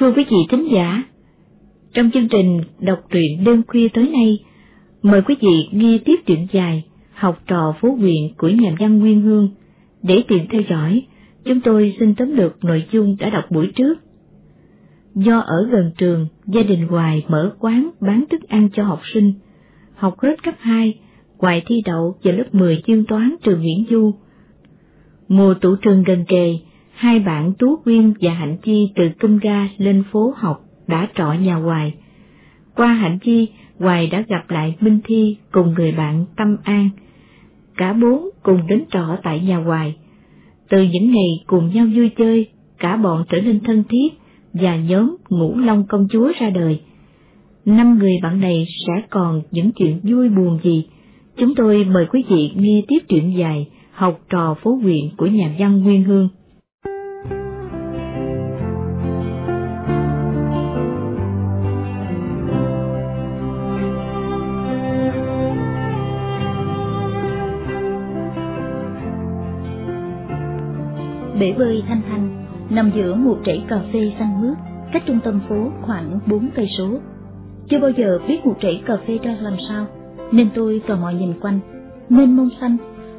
Thưa quý vị thính giả, trong chương trình đọc truyện đêm khuya tối nay, mời quý vị nghe tiếp truyện dài Học trò phố huyện của nhà văn Nguyên Hương. Để tiện theo dõi, chúng tôi xin tóm lược nội dung đã đọc buổi trước. Do ở gần trường, gia đình Hoài mở quán bán thức ăn cho học sinh. Học hết cấp 2, Hoài thi đậu vào lớp 10 chuyên toán trường Nguyễn Du. Mùa tủ trường gần kề, hai bạn Tú Quyên và Hạnh Chi từ cung Ga lên phố học đã trọ nhà Hoài. Qua Hạnh Chi, Hoài đã gặp lại Minh Thi cùng người bạn Tâm An. Cả bốn cùng đến trọ tại nhà Hoài. Từ những ngày cùng nhau vui chơi, cả bọn trở nên thân thiết và nhóm Ngũ Long Công Chúa ra đời. Năm người bạn này sẽ còn những chuyện vui buồn gì? Chúng tôi mời quý vị nghe tiếp truyện dài Học trò phố huyện của nhà văn Nguyên Hương. Bể bơi thanh thanh nằm giữa một rẫy cà phê xanh mướt, cách trung tâm phố khoảng bốn cây số. Chưa bao giờ biết một rẫy cà phê ra làm sao, nên tôi tò mò nhìn quanh, mênh mông xanh,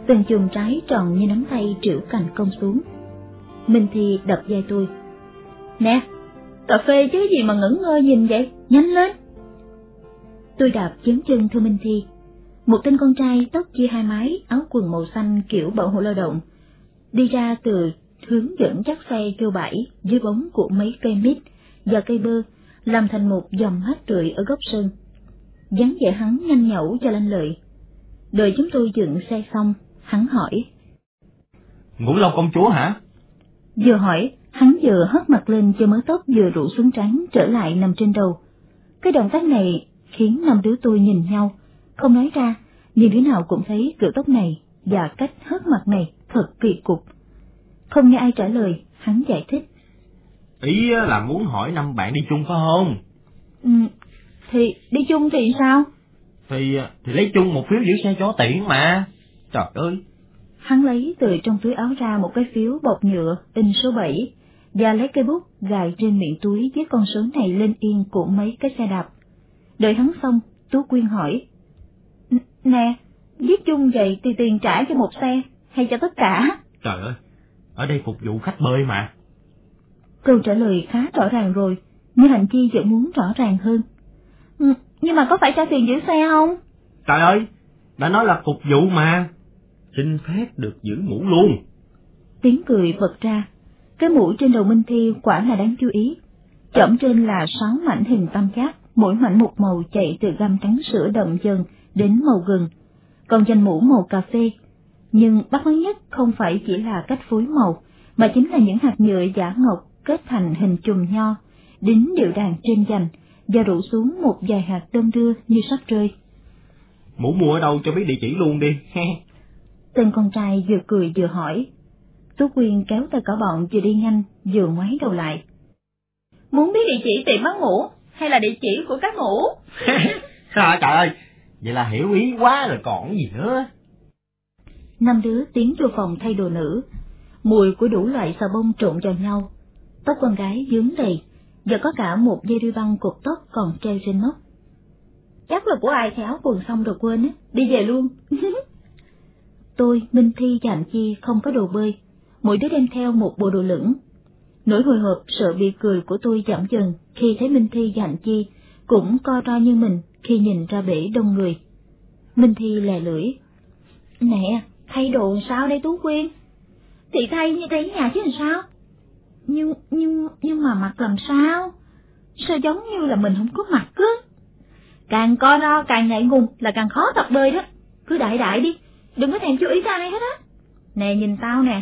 từng chùm trái tròn như nắm tay triệu cành công xuống. Minh Thi đập vai tôi. Nè, cà phê chứ gì mà ngẩn ngơ nhìn vậy, nhanh lên. Tôi đạp chấn chân thưa Minh Thi. Một tên con trai tóc chia hai mái, áo quần màu xanh kiểu bảo hộ lao động, đi ra từ hướng dẫn chắc xe vô bãi dưới bóng của mấy cây mít và cây bơ, làm thành một dòng hát rượi ở góc sân. dáng vẻ hắn nhanh nhẩu cho lanh lợi. Đợi chúng tôi dựng xe xong, hắn hỏi. Ngũ Long công chúa hả? Vừa hỏi, hắn vừa hất mặt lên cho mớ tóc vừa rủ xuống trán trở lại nằm trên đầu. Cái động tác này khiến năm đứa tôi nhìn nhau, không nói ra, nhưng đứa nào cũng thấy kiểu tóc này và cách hất mặt này thật kỳ cục. Không nghe ai trả lời, hắn giải thích. Ý là muốn hỏi năm bạn đi chung phải không? Ừ, thì đi chung thì sao? Thì thì lấy chung một phiếu giữ xe cho tiện mà. Trời ơi. Hắn lấy từ trong túi áo ra một cái phiếu bọc nhựa in số 7 và lấy cây bút gài trên miệng túi viết con số này lên yên của mấy cái xe đạp. Đợi hắn xong, Tú Quyên hỏi. Nè, viết chung vậy thì tiền trả cho một xe hay cho tất cả? Trời ơi, ở đây phục vụ khách bơi mà. Câu trả lời khá rõ ràng rồi, nhưng Hạnh Chi vẫn muốn rõ ràng hơn. Ừ, nhưng mà có phải trả tiền giữ xe không? Trời ơi, đã nói là phục vụ mà. Xin phép được giữ mũ luôn. Tiếng cười bật ra, cái mũ trên đầu Minh Thi quả là đáng chú ý. Chỏm trên là sáu mảnh hình tam giác, mỗi mảnh một màu chạy từ gam trắng sữa đậm dần đến màu gừng, còn danh mũ màu cà phê nhưng bắt mắt nhất không phải chỉ là cách phối màu, mà chính là những hạt nhựa giả ngọc kết thành hình chùm nho, đính điệu đàn trên dành và rủ xuống một vài hạt đông đưa như sắp rơi. Mũ mua ở đâu cho biết địa chỉ luôn đi. Tên con trai vừa cười vừa hỏi. Tú Quyên kéo tay cả bọn vừa đi nhanh, vừa ngoái đầu lại. Muốn biết địa chỉ tiệm bán mũ, hay là địa chỉ của các mũ? Trời ơi, vậy là hiểu ý quá rồi còn gì nữa năm đứa tiến vô phòng thay đồ nữ, mùi của đủ loại xà bông trộn vào nhau. Tóc con gái dướng đầy, và có cả một dây đuôi băng cột tóc còn treo trên nóc. Chắc là của ai tháo quần xong rồi quên á, đi về luôn. Tôi, Minh Thi và Hạnh Chi không có đồ bơi, mỗi đứa đem theo một bộ đồ lửng. Nỗi hồi hộp sợ bị cười của tôi giảm dần khi thấy Minh Thi và Hạnh Chi cũng co ro như mình khi nhìn ra bể đông người. Minh Thi lè lưỡi. Nè, Thay đồ sao đây Tú Quyên? Thì thay như thế nhà chứ làm sao? Nhưng, nhưng, nhưng mà mặc làm sao? Sao giống như là mình không có mặt cứ? Càng co ro càng ngại ngùng là càng khó tập bơi đó. Cứ đại đại đi, đừng có thèm chú ý ra ai hết á. Nè nhìn tao nè,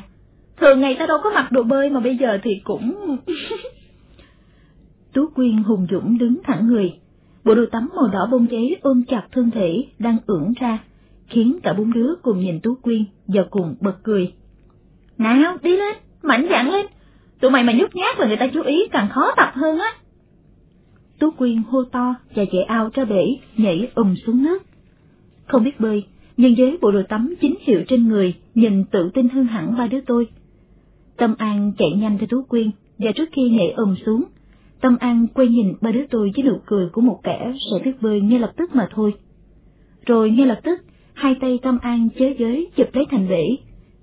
thường ngày tao đâu có mặc đồ bơi mà bây giờ thì cũng... Tú Quyên hùng dũng đứng thẳng người, bộ đồ tắm màu đỏ bông giấy ôm chặt thân thể đang ưỡn ra khiến cả bốn đứa cùng nhìn Tú Quyên và cùng bật cười. Nào, đi lên, mạnh dạn lên, tụi mày mà nhút nhát là người ta chú ý càng khó tập hơn á. Tú Quyên hô to và chạy ao ra bể, nhảy ùm xuống nước. Không biết bơi, nhưng với bộ đồ tắm chính hiệu trên người, nhìn tự tin hơn hẳn ba đứa tôi. Tâm An chạy nhanh theo Tú Quyên, và trước khi nhảy ùm xuống, Tâm An quay nhìn ba đứa tôi với nụ cười của một kẻ sẽ biết bơi ngay lập tức mà thôi. Rồi ngay lập tức, hai tay Tâm An chế giới chụp lấy thành bể,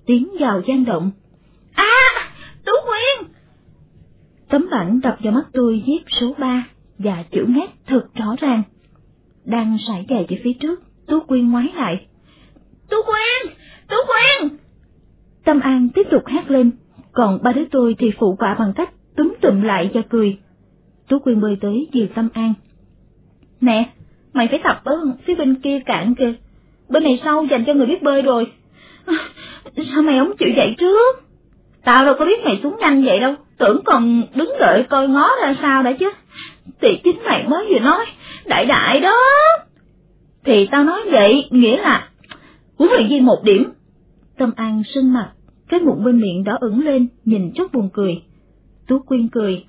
tiếng gào gian động. À, Tú Quyên! Tấm bảng đập vào mắt tôi viết số ba và chữ nét thật rõ ràng. Đang sải dài về phía trước, Tú Quyên ngoái lại. Tú Quyên! Tú Quyên! Tâm An tiếp tục hát lên, còn ba đứa tôi thì phụ quả bằng cách túm tụm lại và cười. Tú Quyên bơi tới dìu Tâm An. Nè, mày phải tập ở phía bên kia cạn kìa. Bên này sau dành cho người biết bơi rồi. À, sao mày không chịu dậy trước? Tao đâu có biết mày xuống nhanh vậy đâu, tưởng còn đứng đợi coi ngó ra sao đã chứ. Thì chính mày mới vừa nói, đại đại đó. Thì tao nói vậy, nghĩa là huấn luyện viên một điểm. Tâm An sưng mặt, cái mụn bên miệng đỏ ửng lên, nhìn chút buồn cười. Tú Quyên cười.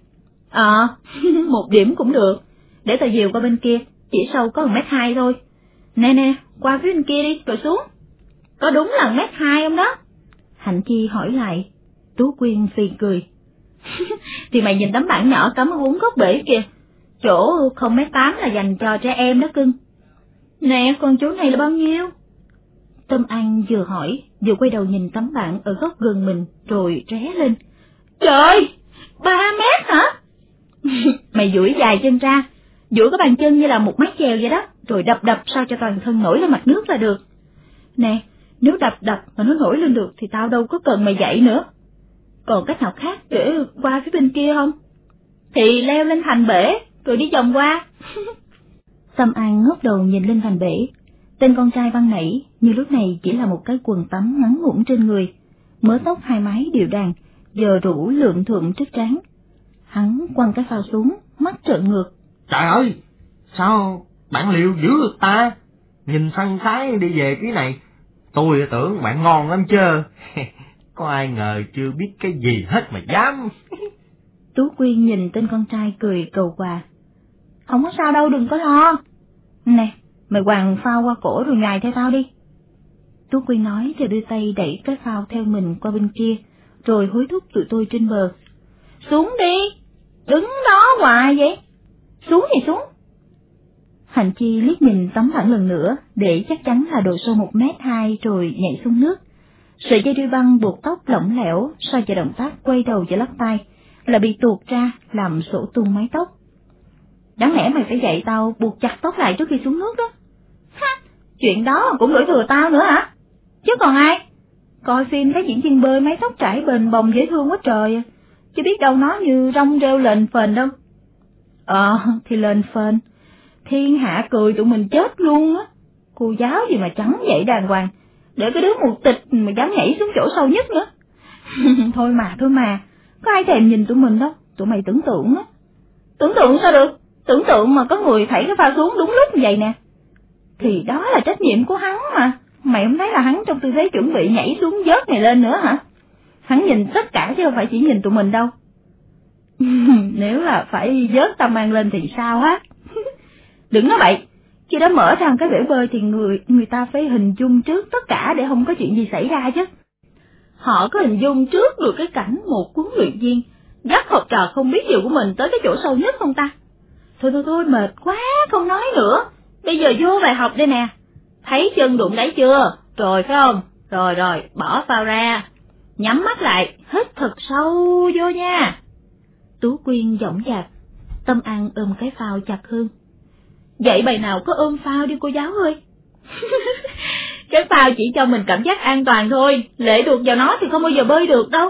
Ờ, một điểm cũng được. Để tao dìu qua bên kia, chỉ sâu có một mét hai thôi. Nè nè, qua phía bên kia đi, rồi xuống. Có đúng là mét hai không đó? Hạnh Chi hỏi lại. Tú Quyên phì cười. thì mày nhìn tấm bảng nhỏ cắm ở uống góc bể kìa. Chỗ không mét tám là dành cho trẻ em đó cưng. Nè, con chú này là bao nhiêu? Tâm An vừa hỏi, vừa quay đầu nhìn tấm bảng ở góc gần mình, rồi ré lên. Trời, ba mét hả? mày duỗi dài chân ra, duỗi cái bàn chân như là một mái chèo vậy đó, rồi đập đập sao cho toàn thân nổi lên mặt nước là được. Nè, nếu đập đập mà nó nổi lên được thì tao đâu có cần mày dậy nữa. Còn cách nào khác để qua phía bên kia không? Thì leo lên thành bể, rồi đi vòng qua. Tâm An ngước đầu nhìn lên thành bể. Tên con trai văn nảy như lúc này chỉ là một cái quần tắm ngắn ngủn trên người, mớ tóc hai mái đều đàn, giờ rủ lượng thượng trước trán. Hắn quăng cái phao xuống, mắt trợn ngược. Trời ơi, sao bạn liệu giữ được ta? Nhìn săn sái đi về cái này, tôi tưởng bạn ngon lắm chứ. Có ai ngờ chưa biết cái gì hết mà dám. Tú Quyên nhìn tên con trai cười cầu quà. Không có sao đâu, đừng có lo. Nè, mày quàng phao qua cổ rồi ngài theo tao đi. Tú Quyên nói rồi đưa tay đẩy cái phao theo mình qua bên kia, rồi hối thúc tụi tôi trên bờ. Xuống đi, đứng đó hoài vậy. Xuống thì xuống. Hành Chi liếc nhìn tấm bảng lần nữa để chắc chắn là độ sâu một mét hai rồi nhảy xuống nước. Sợi dây đuôi băng buộc tóc lỏng lẻo xoay cho động tác quay đầu và lắc tay là bị tuột ra làm sổ tung mái tóc. Đáng lẽ mày phải dạy tao buộc chặt tóc lại trước khi xuống nước đó. Ha, chuyện đó cũng lỗi thừa tao nữa hả? Chứ còn ai? Coi phim thấy diễn viên bơi mái tóc trải bền bồng dễ thương quá trời à. Chứ biết đâu nó như rong rêu lên phền đâu. Ờ, thì lên phền. Thiên hạ cười tụi mình chết luôn á. Cô giáo gì mà trắng vậy đàng hoàng. Để cái đứa mù tịch mà dám nhảy xuống chỗ sâu nhất nữa. thôi mà, thôi mà. Có ai thèm nhìn tụi mình đâu. Tụi mày tưởng tượng á. Tưởng tượng sao được? Tưởng tượng mà có người thảy cái phao xuống đúng lúc như vậy nè. Thì đó là trách nhiệm của hắn mà. Mày không thấy là hắn trong tư thế chuẩn bị nhảy xuống vớt mày lên nữa hả? Hắn nhìn tất cả chứ không phải chỉ nhìn tụi mình đâu. Nếu là phải vớt tâm mang lên thì sao á? Đừng nói vậy, khi đã mở ra cái bể bơi thì người người ta phải hình dung trước tất cả để không có chuyện gì xảy ra chứ. Họ có hình dung trước được cái cảnh một huấn luyện viên dắt học trò không biết điều của mình tới cái chỗ sâu nhất không ta? Thôi thôi thôi mệt quá, không nói nữa. Bây giờ vô bài học đây nè. Thấy chân đụng đáy chưa? Rồi phải không? Rồi rồi, bỏ phao ra. Nhắm mắt lại, hít thật sâu vô nha. Tú Quyên giọng dạc, Tâm An ôm cái phao chặt hơn. Vậy bài nào có ôm phao đi cô giáo ơi? cái phao chỉ cho mình cảm giác an toàn thôi, lệ thuộc vào nó thì không bao giờ bơi được đâu.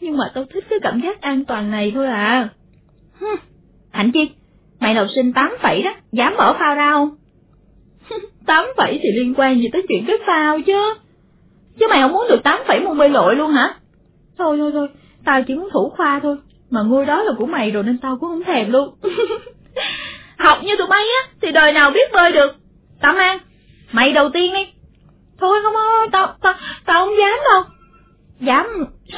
Nhưng mà tao thích cái cảm giác an toàn này thôi à. Hạnh Chi, mày học sinh tám phẩy đó, dám mở phao ra không? tám phẩy thì liên quan gì tới chuyện cái phao chứ? Chứ mày không muốn được tám phẩy môn bơi lội luôn hả? Thôi thôi thôi, tao chỉ muốn thủ khoa thôi, mà ngôi đó là của mày rồi nên tao cũng không thèm luôn. học như tụi bay á, thì đời nào biết bơi được. Tạm An, mày đầu tiên đi. Thôi không ơi, tao, tao, tao không dám đâu. Dám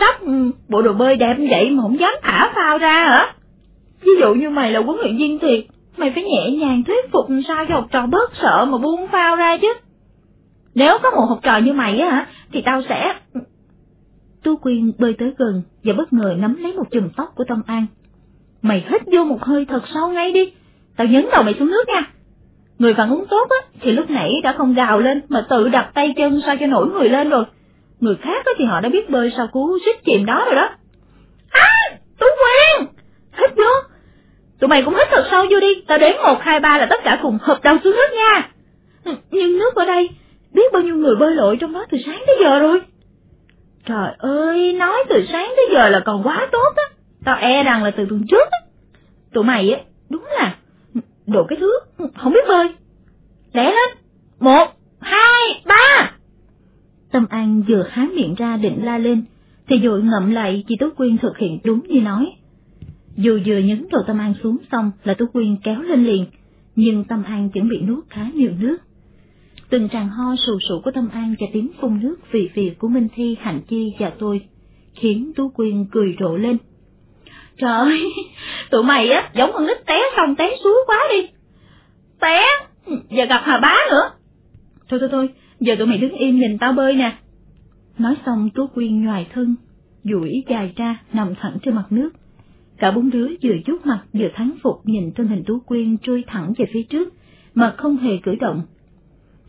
sắp bộ đồ bơi đẹp vậy mà không dám thả phao ra hả? Ví dụ như mày là huấn luyện viên thiệt, mày phải nhẹ nhàng thuyết phục sao cho học trò bớt sợ mà buông phao ra chứ. Nếu có một học trò như mày á hả, thì tao sẽ... Tu Quyên bơi tới gần và bất ngờ nắm lấy một chùm tóc của Tâm An. Mày hít vô một hơi thật sâu ngay đi, tao nhấn đầu mày xuống nước nha. Người phản ứng tốt á, thì lúc nãy đã không gào lên mà tự đặt tay chân sao cho nổi người lên rồi. Người khác á thì họ đã biết bơi sau cú suýt chìm đó rồi đó. À, Tú Quyên! Hít vô. Tụi mày cũng hít thật sâu vô đi, tao đếm một hai ba là tất cả cùng hợp đầu xuống nước nha. Nhưng nước ở đây, biết bao nhiêu người bơi lội trong đó từ sáng tới giờ rồi. Trời ơi, nói từ sáng tới giờ là còn quá tốt á. Tao e rằng là từ tuần trước á. Tụi mày á, đúng là đồ cái thứ không biết bơi. lẻ lên, một, hai, ba. Tâm An vừa há miệng ra định la lên, thì dội ngậm lại chị Tú Quyên thực hiện đúng như nói. Dù vừa nhấn đầu Tâm An xuống xong là Tú Quyên kéo lên liền, nhưng Tâm An chuẩn bị nuốt khá nhiều nước. Từng tràng ho sù sụ của Tâm An và tiếng phun nước phì phì của Minh Thi, Hạnh Chi và tôi, khiến Tú Quyên cười rộ lên. Trời ơi, tụi mày á, giống con nít té xong té suối quá đi. Té, giờ gặp Hà Bá nữa. Thôi thôi thôi, giờ tụi mày đứng im nhìn tao bơi nè. Nói xong Tú Quyên ngoài thân, duỗi dài ra nằm thẳng trên mặt nước. Cả bốn đứa vừa chút mặt vừa thắng phục nhìn thân hình Tú Quyên trôi thẳng về phía trước, mà không hề cử động.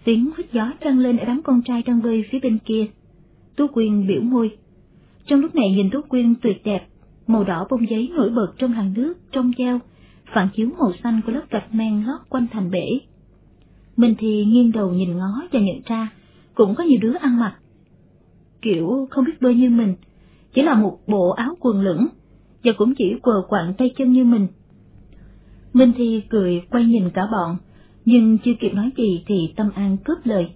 Tiếng hít gió trăng lên ở đám con trai đang bơi phía bên kia. Tú Quyên biểu môi. Trong lúc này nhìn Tú Quyên tuyệt đẹp, màu đỏ bông giấy nổi bật trong hàng nước, trong dao, phản chiếu màu xanh của lớp gạch men lót quanh thành bể. Mình thì nghiêng đầu nhìn ngó và nhận ra, cũng có nhiều đứa ăn mặc. Kiểu không biết bơi như mình, chỉ là một bộ áo quần lửng, và cũng chỉ quờ quạng tay chân như mình. Minh Thi cười quay nhìn cả bọn, nhưng chưa kịp nói gì thì Tâm An cướp lời.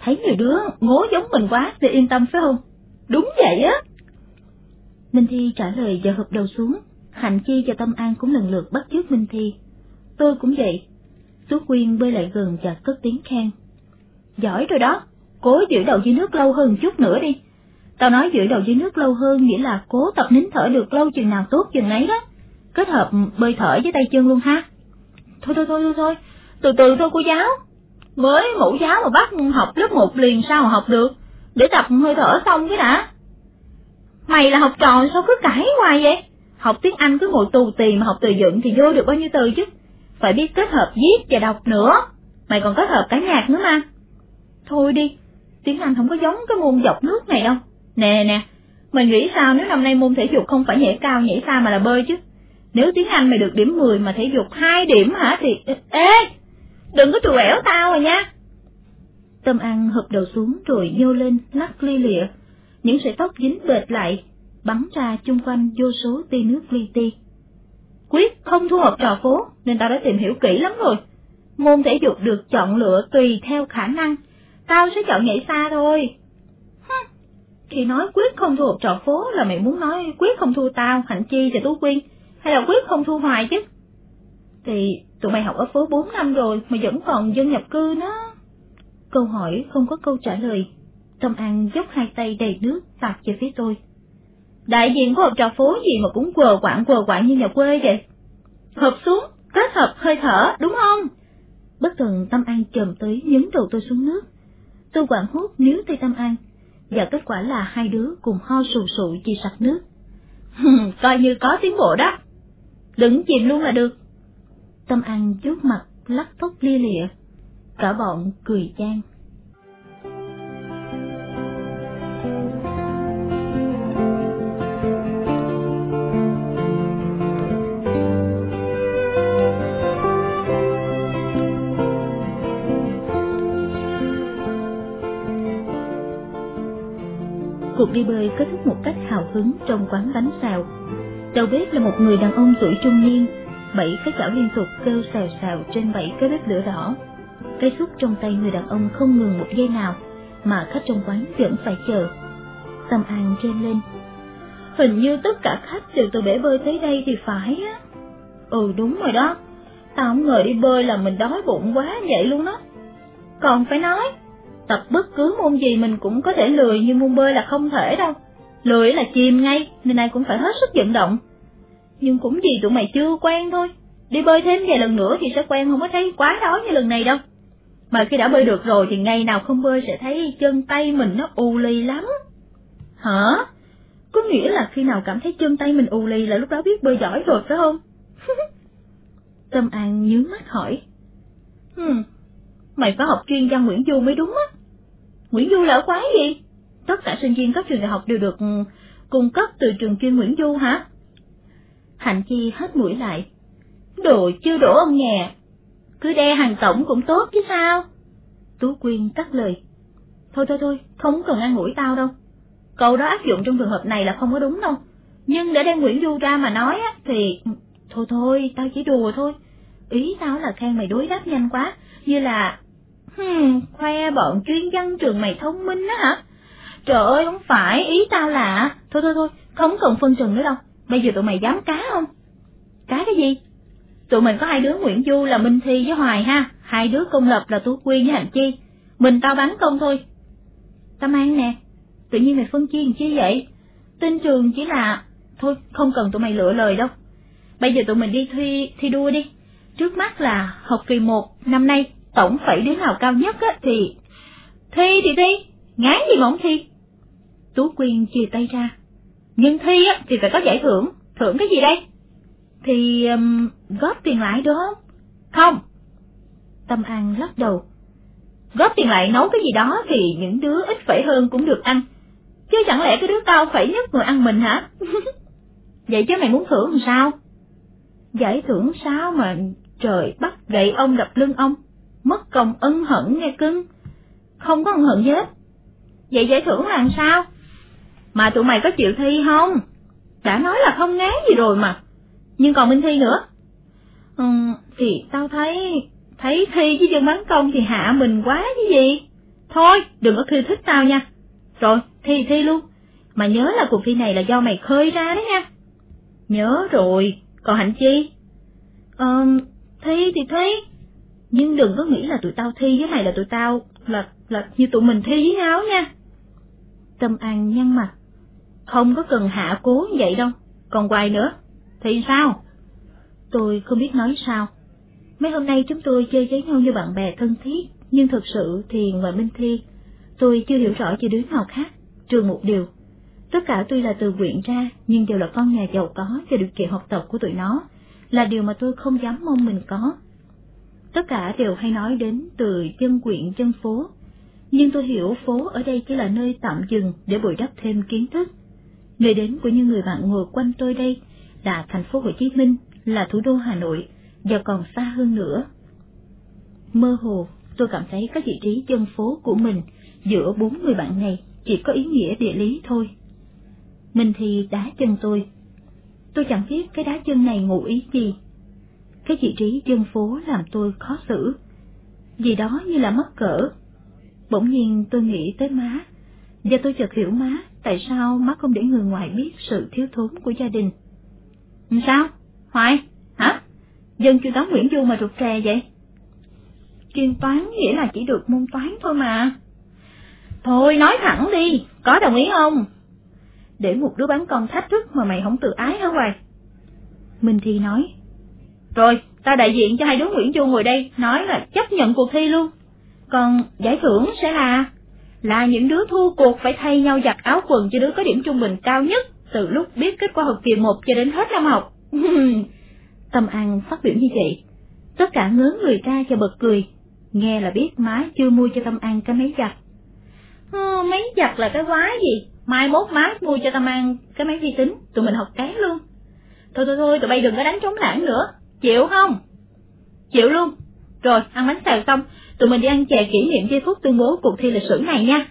Thấy nhiều đứa ngố giống mình quá thì yên tâm phải không? Đúng vậy á. Minh Thi trả lời và hợp đầu xuống, Hạnh Chi và Tâm An cũng lần lượt bắt chước Minh Thi. Tôi cũng vậy. Tú Quyên bơi lại gần và cất tiếng khen. Giỏi rồi đó, cố giữ đầu dưới nước lâu hơn chút nữa đi. Tao nói giữ đầu dưới nước lâu hơn nghĩa là cố tập nín thở được lâu chừng nào tốt chừng ấy đó. Kết hợp bơi thở với tay chân luôn ha. Thôi thôi thôi thôi thôi, từ từ thôi cô giáo. Mới mẫu giáo mà bắt học lớp một liền sao mà học được, để tập hơi thở xong cái đã. Mày là học trò sao cứ cãi hoài vậy? Học tiếng Anh cứ ngồi tù tì mà học từ dựng thì vô được bao nhiêu từ chứ? Phải biết kết hợp viết và đọc nữa. Mày còn kết hợp cả nhạc nữa mà. Thôi đi, tiếng Anh không có giống cái môn dọc nước này đâu. Nè nè, mày nghĩ sao nếu năm nay môn thể dục không phải nhảy cao nhảy xa mà là bơi chứ? Nếu tiếng Anh mày được điểm 10 mà thể dục 2 điểm hả thì... Ê, đừng có trù ẻo tao rồi nha. Tâm An hợp đầu xuống rồi nhô lên, lắc ly lịa. Những sợi tóc dính bệt lại, bắn ra chung quanh vô số tia nước li ti. Quyết không thu hợp trò phố, nên tao đã tìm hiểu kỹ lắm rồi. Môn thể dục được chọn lựa tùy theo khả năng, tao sẽ chọn nhảy xa thôi. Khi nói Quyết không thu hợp trò phố là mày muốn nói Quyết không thu tao, Hạnh Chi và Tú Quyên, hay là Quyết không thu Hoài chứ? Thì tụi mày học ở phố 4 năm rồi mà vẫn còn dân nhập cư đó. Câu hỏi không có câu trả lời. Tâm An dốc hai tay đầy nước tạt về phía tôi. Đại diện của hộp trò phố gì mà cũng quờ quạng quờ quạng như nhà quê vậy? Hợp xuống, kết hợp hơi thở, đúng không? Bất thần Tâm An chồm tới nhấn đầu tôi xuống nước. Tôi quảng hốt níu tay Tâm An, và kết quả là hai đứa cùng ho sù sụ chi sặc nước. Coi như có tiến bộ đó. Đừng chìm luôn là được. Tâm An trước mặt lắc tóc lia lịa. Cả bọn cười chan. Cuộc đi bơi kết thúc một cách hào hứng trong quán bánh xào. Đầu bếp là một người đàn ông tuổi trung niên, bảy cái chảo liên tục kêu xào xào trên bảy cái bếp lửa đỏ. Cái xúc trong tay người đàn ông không ngừng một giây nào, mà khách trong quán vẫn phải chờ. Tâm An trên lên. Hình như tất cả khách đều từ bể bơi tới đây thì phải á. Ừ đúng rồi đó, tao không ngờ đi bơi là mình đói bụng quá vậy luôn đó. Còn phải nói, tập bất cứ môn gì mình cũng có thể lười nhưng môn bơi là không thể đâu. Lười là chìm ngay, nên ai cũng phải hết sức vận động. Nhưng cũng vì tụi mày chưa quen thôi. Đi bơi thêm vài lần nữa thì sẽ quen không có thấy quá đói như lần này đâu. Mà khi đã bơi được rồi thì ngày nào không bơi sẽ thấy chân tay mình nó ù lì lắm. Hả? Có nghĩa là khi nào cảm thấy chân tay mình ù lì là lúc đó biết bơi giỏi rồi phải không? Tâm An nhướng mắt hỏi. Hừm, mày phải học chuyên văn Nguyễn Du mới đúng á. Nguyễn Du lỡ quái gì? Tất cả sinh viên các trường đại học đều được ừ, cung cấp từ trường chuyên Nguyễn Du hả? Hạnh Chi hết mũi lại. Đồ chưa đổ ông nhè. Cứ đe hàng tổng cũng tốt chứ sao? Tú Quyên cắt lời. Thôi thôi thôi, không cần ăn mũi tao đâu. Câu đó áp dụng trong trường hợp này là không có đúng đâu. Nhưng để đem Nguyễn Du ra mà nói á, thì... Ừ, thôi thôi, tao chỉ đùa thôi. Ý tao là khen mày đối đáp nhanh quá, như là... Hmm, khoe bọn chuyên văn trường mày thông minh đó hả? Trời ơi, không phải, ý tao là... Thôi thôi thôi, không cần phân trần nữa đâu. Bây giờ tụi mày dám cá không? Cá cái gì? Tụi mình có hai đứa Nguyễn Du là Minh Thi với Hoài ha, hai đứa công lập là Tú Quyên với Hạnh Chi. Mình tao bắn công thôi. Tâm An nè, tự nhiên mày phân chia chi vậy? Tên trường chỉ là... Thôi, không cần tụi mày lựa lời đâu. Bây giờ tụi mình đi thi, thi đua đi. Trước mắt là học kỳ 1 năm nay, tổng phẩy đứa nào cao nhất á thì... Thi thì thi, ngán gì mà không thi. Tú Quyên chia tay ra. Nhưng thi á thì phải có giải thưởng, thưởng cái gì đây? Thì um, góp tiền lại đó. không? Không. Tâm An lắc đầu. Góp tiền lại nấu cái gì đó thì những đứa ít phẩy hơn cũng được ăn. Chứ chẳng lẽ cái đứa cao phẩy nhất ngồi ăn mình hả? Vậy chứ mày muốn thưởng làm sao? Giải thưởng sao mà trời bắt gậy ông đập lưng ông, mất công ân hận nghe cưng. Không có ân hận gì hết. Vậy giải thưởng là làm sao? Mà tụi mày có chịu thi không? Đã nói là không ngán gì rồi mà. Nhưng còn Minh Thi nữa. Ừ, thì tao thấy, thấy thi với dân bắn công thì hạ mình quá chứ gì. Thôi, đừng có khiêu thích tao nha. Rồi, thi thi luôn. Mà nhớ là cuộc thi này là do mày khơi ra đấy nha. Nhớ rồi, còn Hạnh Chi? Ờ, thi thì thi. Nhưng đừng có nghĩ là tụi tao thi với mày là tụi tao, là, là như tụi mình thi với nhau nha. Tâm An nhăn mặt. Không có cần hạ cố như vậy đâu, còn hoài nữa, thì sao? Tôi không biết nói sao. Mấy hôm nay chúng tôi chơi với nhau như bạn bè thân thiết, nhưng thực sự thì ngoài Minh Thi, tôi chưa hiểu rõ về đứa nào khác, trừ một điều. Tất cả tuy là từ quyện ra, nhưng đều là con nhà giàu có và điều kiện học tập của tụi nó, là điều mà tôi không dám mong mình có. Tất cả đều hay nói đến từ chân quyện chân phố, nhưng tôi hiểu phố ở đây chỉ là nơi tạm dừng để bồi đắp thêm kiến thức. Nơi đến của những người bạn ngồi quanh tôi đây là thành phố Hồ Chí Minh, là thủ đô Hà Nội, và còn xa hơn nữa. Mơ hồ, tôi cảm thấy các vị trí chân phố của mình giữa bốn người bạn này chỉ có ý nghĩa địa lý thôi. Mình thì đá chân tôi. Tôi chẳng biết cái đá chân này ngụ ý gì. Cái vị trí dân phố làm tôi khó xử. Vì đó như là mắc cỡ. Bỗng nhiên tôi nghĩ tới má, và tôi chợt hiểu má tại sao má không để người ngoài biết sự thiếu thốn của gia đình. Sao? Hoài? Hả? Dân chuyên toán Nguyễn Du mà rụt rè vậy? Chuyên toán nghĩa là chỉ được môn toán thôi mà. Thôi nói thẳng đi, có đồng ý không? Để một đứa bán con thách thức mà mày không tự ái hả Hoài? Minh Thi nói. Rồi, ta đại diện cho hai đứa Nguyễn Du ngồi đây, nói là chấp nhận cuộc thi luôn. Còn giải thưởng sẽ là... Là những đứa thua cuộc phải thay nhau giặt áo quần cho đứa có điểm trung bình cao nhất từ lúc biết kết quả học kỳ một cho đến hết năm học. Tâm An phát biểu như vậy. Tất cả ngớ người ra cho bật cười. Nghe là biết má chưa mua cho Tâm An cái máy giặt. Ừ, máy giặt là cái quái gì? Mai mốt má mua cho Tâm An cái máy vi tính, tụi mình học cái luôn. Thôi thôi thôi, tụi bay đừng có đánh trống lãng nữa. Chịu không? Chịu luôn. Rồi, ăn bánh xèo xong, tụi mình đi ăn chè kỷ niệm giây phút tuyên bố cuộc thi lịch sử này nha.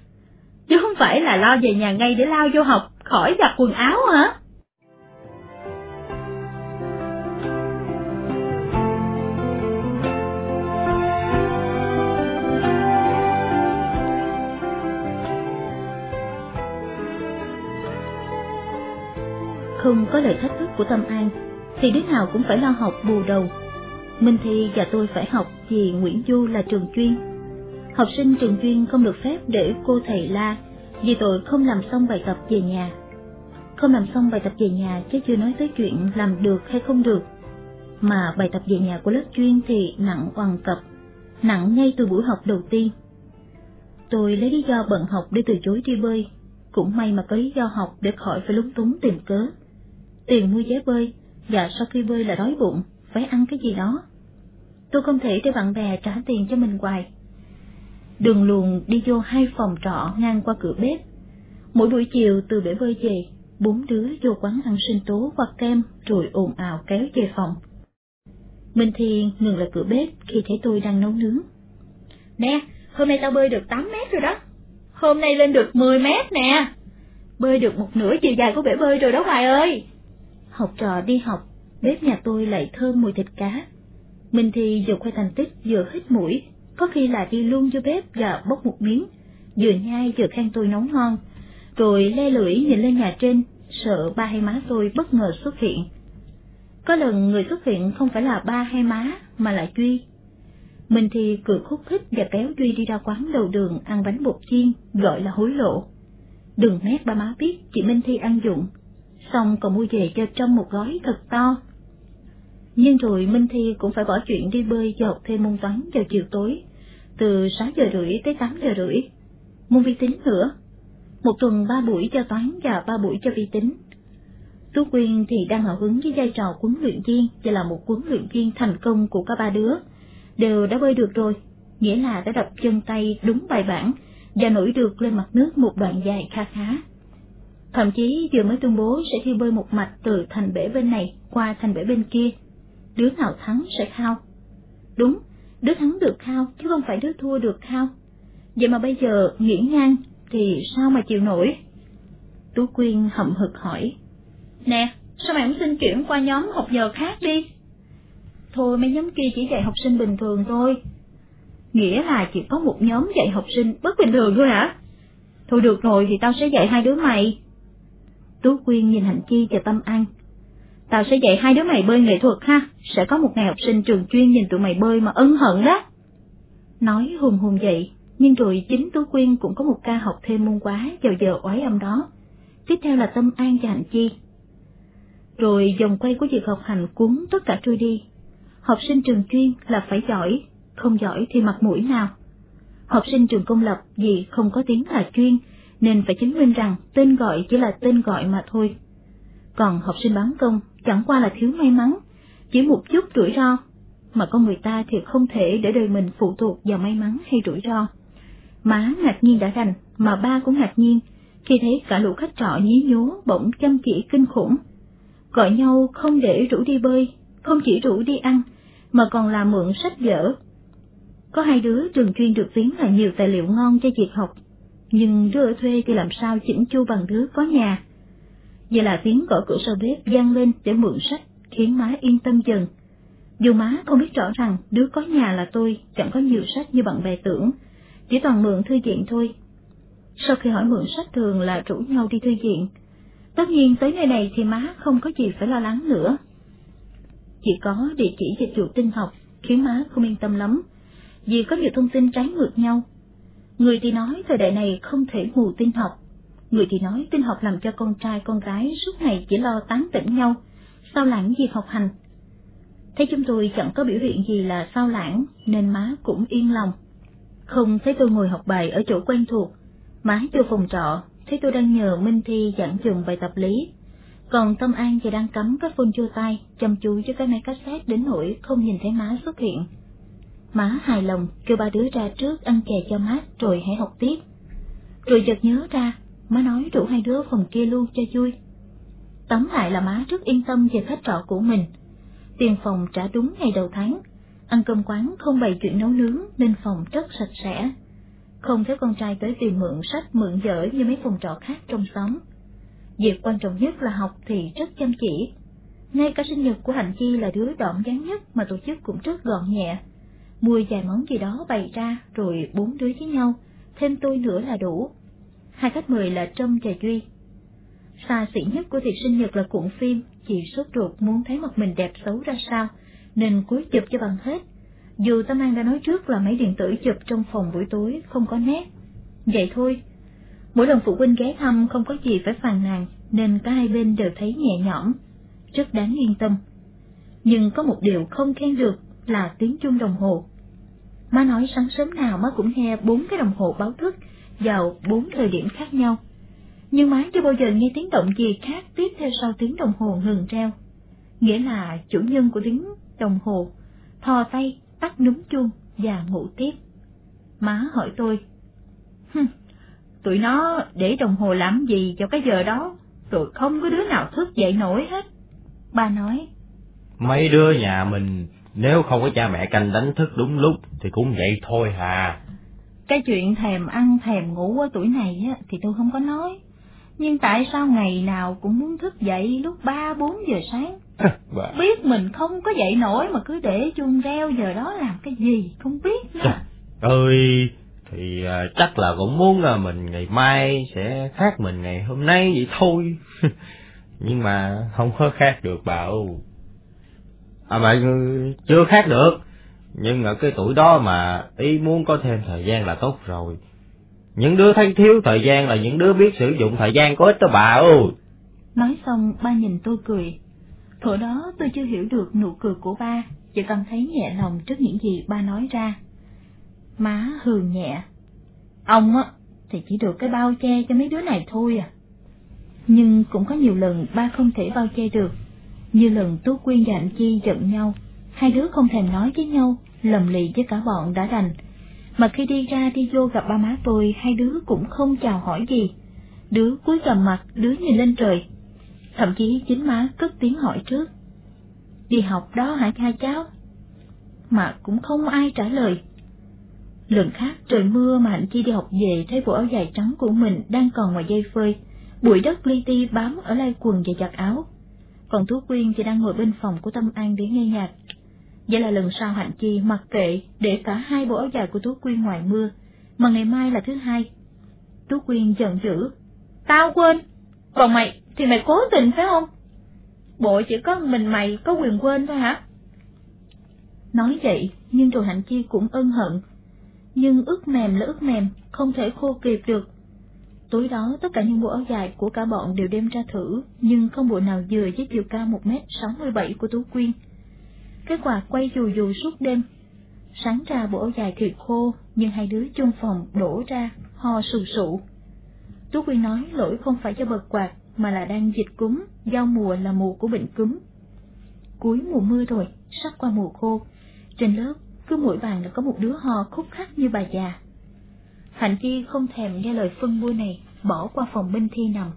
Chứ không phải là lo về nhà ngay để lao vô học, khỏi giặt quần áo hả? Không có lời thách thức của Tâm An, thì đứa nào cũng phải lo học bù đầu. Minh Thi và tôi phải học vì Nguyễn Du là trường chuyên. Học sinh trường chuyên không được phép để cô thầy la vì tội không làm xong bài tập về nhà. Không làm xong bài tập về nhà chứ chưa nói tới chuyện làm được hay không được. Mà bài tập về nhà của lớp chuyên thì nặng hoàn tập, nặng ngay từ buổi học đầu tiên. Tôi lấy lý do bận học để từ chối đi bơi, cũng may mà có lý do học để khỏi phải lúng túng tìm cớ. Tiền mua vé bơi, và sau khi bơi là đói bụng, phải ăn cái gì đó. Tôi không thể để bạn bè trả tiền cho mình hoài. Đường luồn đi vô hai phòng trọ ngang qua cửa bếp. Mỗi buổi chiều từ bể bơi về, bốn đứa vô quán ăn sinh tố hoặc kem rồi ồn ào kéo về phòng. Minh Thi ngừng lại cửa bếp khi thấy tôi đang nấu nướng. Nè, hôm nay tao bơi được 8 mét rồi đó. Hôm nay lên được 10 mét nè. Bơi được một nửa chiều dài của bể bơi rồi đó Hoài ơi. Học trò đi học, bếp nhà tôi lại thơm mùi thịt cá. Minh Thi vừa khoe thành tích vừa hít mũi, có khi là đi luôn vô bếp và bốc một miếng, vừa nhai vừa khen tôi nấu ngon, rồi le lưỡi nhìn lên nhà trên, sợ ba hay má tôi bất ngờ xuất hiện. Có lần người xuất hiện không phải là ba hay má, mà là Duy. Mình thì cười khúc khích và kéo Duy đi ra quán đầu đường ăn bánh bột chiên, gọi là hối lộ. Đừng nét ba má biết chị Minh Thi ăn dụng, xong còn mua về cho trong một gói thật to. Nhưng rồi Minh Thi cũng phải bỏ chuyện đi bơi và học thêm môn toán vào chiều tối, từ 6 giờ rưỡi tới 8 giờ rưỡi. Môn vi tính nữa. Một tuần ba buổi cho toán và ba buổi cho vi tính. Tú Quyên thì đang hào hứng với vai trò huấn luyện viên và là một huấn luyện viên thành công của cả ba đứa. Đều đã bơi được rồi, nghĩa là đã đập chân tay đúng bài bản và nổi được lên mặt nước một đoạn dài kha khá. Thậm chí vừa mới tuyên bố sẽ thi bơi một mạch từ thành bể bên này qua thành bể bên kia. Đứa nào thắng sẽ khao. Đúng, đứa thắng được khao chứ không phải đứa thua được khao. Vậy mà bây giờ nghỉ ngang thì sao mà chịu nổi? Tú Quyên hậm hực hỏi. Nè, sao mày không xin chuyển qua nhóm học giờ khác đi? Thôi mấy nhóm kia chỉ dạy học sinh bình thường thôi. Nghĩa là chỉ có một nhóm dạy học sinh bất bình thường thôi hả? Thôi được rồi thì tao sẽ dạy hai đứa mày. Tú Quyên nhìn Hạnh Chi và Tâm An. Tao sẽ dạy hai đứa mày bơi nghệ thuật ha, sẽ có một ngày học sinh trường chuyên nhìn tụi mày bơi mà ân hận đó. Nói hùng hùng vậy, nhưng rồi chính Tú Quyên cũng có một ca học thêm môn quá vào giờ oái âm đó. Tiếp theo là Tâm An và Hạnh Chi. Rồi dòng quay của việc học hành cuốn tất cả trôi đi. Học sinh trường chuyên là phải giỏi, không giỏi thì mặt mũi nào. Học sinh trường công lập vì không có tiếng là chuyên, nên phải chứng minh rằng tên gọi chỉ là tên gọi mà thôi. Còn học sinh bán công chẳng qua là thiếu may mắn, chỉ một chút rủi ro, mà con người ta thì không thể để đời mình phụ thuộc vào may mắn hay rủi ro. Má ngạc nhiên đã rành, mà ba cũng ngạc nhiên, khi thấy cả lũ khách trọ nhí nhố bỗng chăm chỉ kinh khủng. Gọi nhau không để rủ đi bơi, không chỉ rủ đi ăn, mà còn là mượn sách vở. Có hai đứa trường chuyên được viếng là nhiều tài liệu ngon cho việc học, nhưng đứa ở thuê thì làm sao chỉnh chu bằng đứa có nhà. Vậy là tiếng gõ cửa sau bếp vang lên để mượn sách, khiến má yên tâm dần. Dù má không biết rõ rằng đứa có nhà là tôi chẳng có nhiều sách như bạn bè tưởng, chỉ toàn mượn thư viện thôi. Sau khi hỏi mượn sách thường là rủ nhau đi thư viện. Tất nhiên tới nơi này thì má không có gì phải lo lắng nữa. Chỉ có địa chỉ dịch vụ tinh học khiến má không yên tâm lắm, vì có nhiều thông tin trái ngược nhau. Người thì nói thời đại này không thể mù tin học, người thì nói tin học làm cho con trai con gái suốt ngày chỉ lo tán tỉnh nhau, sao lãng việc học hành. Thấy chúng tôi chẳng có biểu hiện gì là sao lãng nên má cũng yên lòng. Không thấy tôi ngồi học bài ở chỗ quen thuộc, má vô phòng trọ, thấy tôi đang nhờ Minh Thi giảng dùng bài tập lý. Còn Tâm An thì đang cắm các phone chua tay, chăm chú cho cái máy cassette đến nỗi không nhìn thấy má xuất hiện. Má hài lòng kêu ba đứa ra trước ăn chè cho mát rồi hãy học tiếp. Rồi chợt nhớ ra, má nói rủ hai đứa phòng kia luôn cho vui. Tóm lại là má rất yên tâm về khách trọ của mình. Tiền phòng trả đúng ngày đầu tháng, ăn cơm quán không bày chuyện nấu nướng nên phòng rất sạch sẽ. Không thấy con trai tới tìm mượn sách mượn vở như mấy phòng trọ khác trong xóm. Việc quan trọng nhất là học thì rất chăm chỉ. Ngay cả sinh nhật của Hạnh Chi là đứa đỏm dáng nhất mà tổ chức cũng rất gọn nhẹ. Mua vài món gì đó bày ra rồi bốn đứa với nhau, thêm tôi nữa là đủ. Hai khách mời là Trâm và Duy. Xa xỉ nhất của tiệc sinh nhật là cuộn phim, chị sốt ruột muốn thấy mặt mình đẹp xấu ra sao, nên cúi chụp cho bằng hết. Dù Tâm An đã nói trước là máy điện tử chụp trong phòng buổi tối không có nét. Vậy thôi, mỗi lần phụ huynh ghé thăm không có gì phải phàn nàn, nên cả hai bên đều thấy nhẹ nhõm, rất đáng yên tâm. Nhưng có một điều không khen được là tiếng chuông đồng hồ. Má nói sáng sớm nào má cũng nghe bốn cái đồng hồ báo thức vào bốn thời điểm khác nhau. Nhưng má chưa bao giờ nghe tiếng động gì khác tiếp theo sau tiếng đồng hồ ngừng treo. Nghĩa là chủ nhân của tiếng đồng hồ, thò tay, tắt núm chuông và ngủ tiếp. Má hỏi tôi, tụi nó để đồng hồ làm gì cho cái giờ đó, rồi không có đứa nào thức dậy nổi hết. Ba nói, Mấy đứa nhà mình nếu không có cha mẹ canh đánh thức đúng lúc thì cũng vậy thôi hà. Cái chuyện thèm ăn thèm ngủ ở tuổi này á, thì tôi không có nói. Nhưng tại sao ngày nào cũng muốn thức dậy lúc ba bốn giờ sáng? Bà- Biết mình không có dậy nổi mà cứ để chuông reo giờ đó làm cái gì không biết nữa. Chà, ơi thì à, chắc là cũng muốn là mình ngày mai sẽ khác mình ngày hôm nay vậy thôi. Nhưng mà không có khác được bảo. À mà chưa khác được. Nhưng ở cái tuổi đó mà ý muốn có thêm thời gian là tốt rồi. Những đứa thấy thiếu thời gian là những đứa biết sử dụng thời gian có ích đó bà ơi. Nói xong ba nhìn tôi cười. Thuở đó tôi chưa hiểu được nụ cười của ba, chỉ cảm thấy nhẹ lòng trước những gì ba nói ra. Má hừ nhẹ. Ông á, thì chỉ được cái bao che cho mấy đứa này thôi à. Nhưng cũng có nhiều lần ba không thể bao che được. Như lần Tú Quyên và Hạnh Chi giận nhau, hai đứa không thèm nói với nhau, lầm lì với cả bọn đã đành. Mà khi đi ra đi vô gặp ba má tôi, hai đứa cũng không chào hỏi gì. Đứa cúi gầm mặt, đứa nhìn lên trời. Thậm chí chính má cất tiếng hỏi trước. Đi học đó hả hai cháu? Mà cũng không ai trả lời. Lần khác trời mưa mà Hạnh Chi đi học về thấy bộ áo dài trắng của mình đang còn ngoài dây phơi, bụi đất li ti bám ở lai quần và giặt áo. Còn Tú Quyên thì đang ngồi bên phòng của Tâm An để nghe nhạc. Vậy là lần sau Hạnh Chi mặc kệ để cả hai bộ áo dài của Tú Quyên ngoài mưa, mà ngày mai là thứ hai. Tú Quyên giận dữ. Tao quên, còn mày thì mày cố tình phải không? Bộ chỉ có mình mày có quyền quên thôi hả? Nói vậy, nhưng rồi Hạnh Chi cũng ân hận. Nhưng ướt mềm là ướt mềm, không thể khô kịp được. Tối đó tất cả những bộ áo dài của cả bọn đều đem ra thử, nhưng không bộ nào vừa với chiều cao 1m67 của Tú Quyên. Kết quả quay dù dù suốt đêm. Sáng ra bộ áo dài thì khô, nhưng hai đứa chung phòng đổ ra, ho sù sụ. Tú Quyên nói lỗi không phải do bật quạt, mà là đang dịch cúm, giao mùa là mùa của bệnh cúm. Cuối mùa mưa rồi, sắp qua mùa khô, trên lớp cứ mỗi bàn là có một đứa ho khúc khắc như bà già. Hạnh Chi không thèm nghe lời phân bua này, bỏ qua phòng Minh Thi nằm.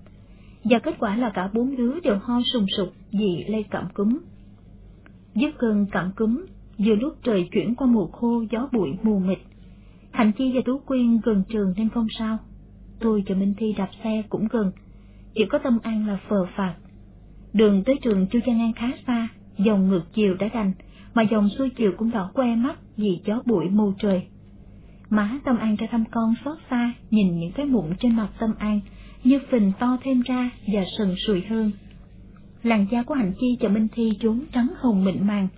Và kết quả là cả bốn đứa đều ho sùng sục vì lây cảm cúm. Dứt cơn cảm cúm, vừa lúc trời chuyển qua mùa khô gió bụi mù mịt. Hạnh Chi và Tú Quyên gần trường nên không sao. Tôi và Minh Thi đạp xe cũng gần, chỉ có Tâm An là phờ phạt. Đường tới trường chưa Trang An khá xa, dòng ngược chiều đã đành, mà dòng xuôi chiều cũng đỏ que mắt vì gió bụi mù trời. Má Tâm An ra thăm con xót xa, nhìn những cái mụn trên mặt Tâm An như phình to thêm ra và sần sùi hơn. Làn da của Hạnh Chi và Minh Thi vốn trắng hồng mịn màng,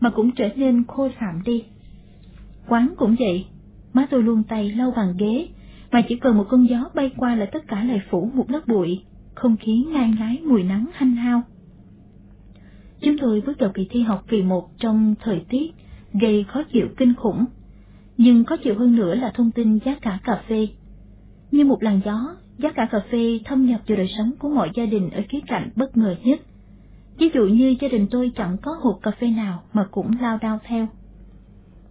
mà cũng trở nên khô sạm đi. Quán cũng vậy, má tôi luôn tay lau bằng ghế, mà chỉ cần một cơn gió bay qua là tất cả lại phủ một lớp bụi, không khí ngang lái mùi nắng hanh hao. Chúng tôi bước vào kỳ thi học kỳ một trong thời tiết gây khó chịu kinh khủng, nhưng khó chịu hơn nữa là thông tin giá cả cà phê. Như một làn gió, giá cả cà phê thâm nhập vào đời sống của mọi gia đình ở khía cạnh bất ngờ nhất. Ví dụ như gia đình tôi chẳng có hộp cà phê nào mà cũng lao đao theo.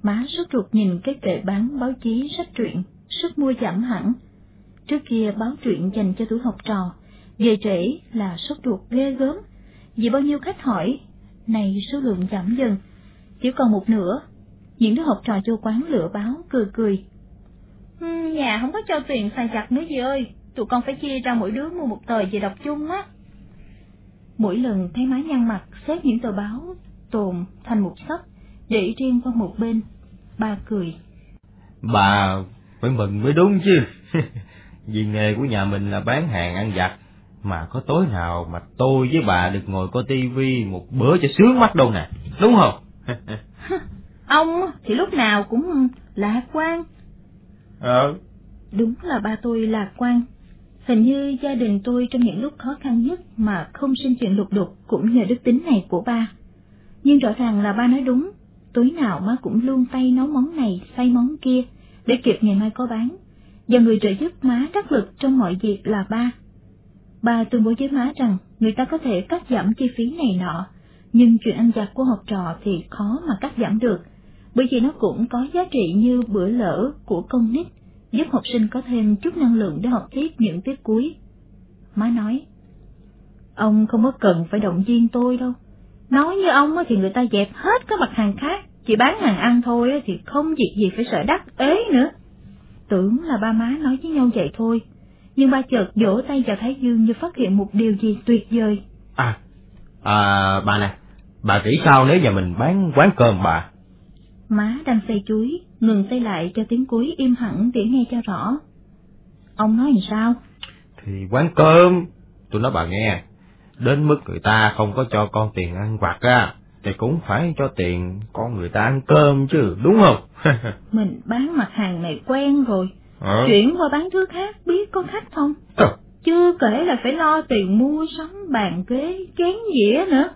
Má sốt ruột nhìn cái kệ bán báo chí sách truyện, sức mua giảm hẳn. Trước kia báo truyện dành cho tuổi học trò, về trễ là sốt ruột ghê gớm, vì bao nhiêu khách hỏi, này số lượng giảm dần, chỉ còn một nửa. Những đứa học trò vô quán lựa báo cười cười. Ừ, nhà không có cho tiền xài chặt nữa gì ơi, tụi con phải chia ra mỗi đứa mua một tờ về đọc chung á. Mỗi lần thấy má nhăn mặt xếp những tờ báo tồn thành một sấp để riêng qua một bên, ba cười. Bà phải mừng mới đúng chứ. Vì nghề của nhà mình là bán hàng ăn vặt, mà có tối nào mà tôi với bà được ngồi coi tivi một bữa cho sướng mắt đâu nè, đúng không? Ông thì lúc nào cũng lạc quan. Ờ. Đúng là ba tôi lạc quan. Hình như gia đình tôi trong những lúc khó khăn nhất mà không sinh chuyện lục đục cũng nhờ đức tính này của ba. Nhưng rõ ràng là ba nói đúng, tối nào má cũng luôn tay nấu món này, xay món kia, để kịp ngày mai có bán. Và người trợ giúp má đắc lực trong mọi việc là ba. Bà tuyên bố với má rằng người ta có thể cắt giảm chi phí này nọ, nhưng chuyện ăn giặt của học trò thì khó mà cắt giảm được, bởi vì nó cũng có giá trị như bữa lỡ của công nít, giúp học sinh có thêm chút năng lượng để học tiếp những tiết cuối. Má nói, ông không có cần phải động viên tôi đâu. Nói như ông thì người ta dẹp hết các mặt hàng khác, chỉ bán hàng ăn thôi thì không việc gì phải sợ đắt ế nữa. Tưởng là ba má nói với nhau vậy thôi, nhưng ba chợt vỗ tay vào Thái Dương như phát hiện một điều gì tuyệt vời. À, à bà nè, bà nghĩ sao nếu nhà mình bán quán cơm bà? Má đang xay chuối, ngừng xay lại cho tiếng cuối im hẳn để nghe cho rõ. Ông nói làm sao? Thì quán cơm, tôi nói bà nghe, đến mức người ta không có cho con tiền ăn vặt á, thì cũng phải cho tiền con người ta ăn cơm chứ, đúng không? Mình bán mặt hàng này quen rồi, Ờ. chuyển qua bán thứ khác biết có khách không? Ờ. Chưa kể là phải lo tiền mua sắm bàn ghế, chén dĩa nữa.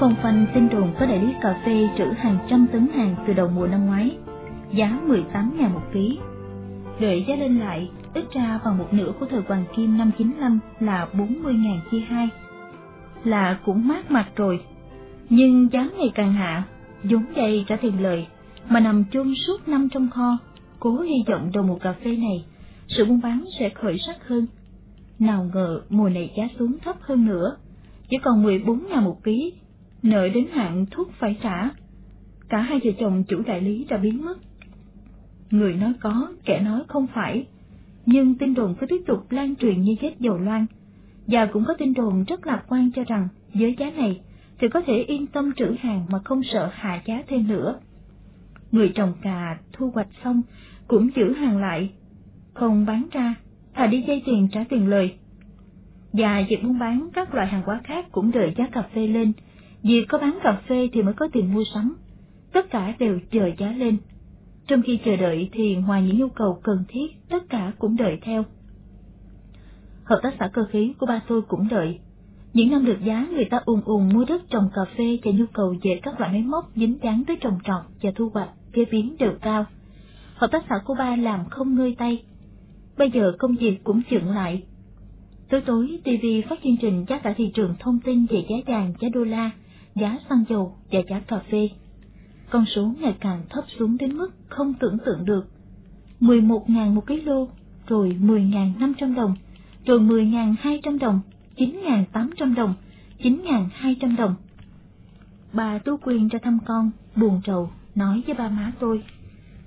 Phong phanh tin đồn có đại lý cà phê trữ hàng trăm tấn hàng từ đầu mùa năm ngoái, giá 18 ngàn một ký. Đợi giá lên lại, ít ra bằng một nửa của thời Hoàng Kim năm 95 là 40 ngàn chia hai. Là cũng mát mặt rồi. Nhưng giá ngày càng hạ, vốn đây trả tiền lời, mà nằm chôn suốt năm trong kho, cố hy vọng đầu mùa cà phê này, sự buôn bán sẽ khởi sắc hơn. Nào ngờ mùa này giá xuống thấp hơn nữa, chỉ còn 14 ngàn một ký, nợ đến hạn thuốc phải trả. Cả hai vợ chồng chủ đại lý đã biến mất. Người nói có, kẻ nói không phải, nhưng tin đồn cứ tiếp tục lan truyền như vết dầu loang. Và cũng có tin đồn rất lạc quan cho rằng với giá này thì có thể yên tâm trữ hàng mà không sợ hạ giá thêm nữa. Người trồng cà thu hoạch xong cũng giữ hàng lại, không bán ra, thà đi dây tiền trả tiền lời. Và việc buôn bán các loại hàng hóa khác cũng đợi giá cà phê lên, vì có bán cà phê thì mới có tiền mua sắm. Tất cả đều chờ giá lên. Trong khi chờ đợi thì ngoài những nhu cầu cần thiết, tất cả cũng đợi theo. Hợp tác xã cơ khí của ba tôi cũng đợi. Những năm được giá người ta ùn ùn mua đất trồng cà phê và nhu cầu về các loại máy móc dính dáng tới trồng trọt và thu hoạch, chế biến đều cao. Hợp tác xã của ba làm không ngơi tay. Bây giờ công việc cũng chững lại. Tối tối TV phát chương trình giá cả thị trường thông tin về giá vàng, giá đô la, giá xăng dầu và giá cà phê con số ngày càng thấp xuống đến mức không tưởng tượng được. 11.000 một kg, rồi 10.500 đồng, rồi 10.200 đồng, 9.800 đồng, 9.200 đồng. Bà Tú Quyên ra thăm con, buồn trầu, nói với ba má tôi.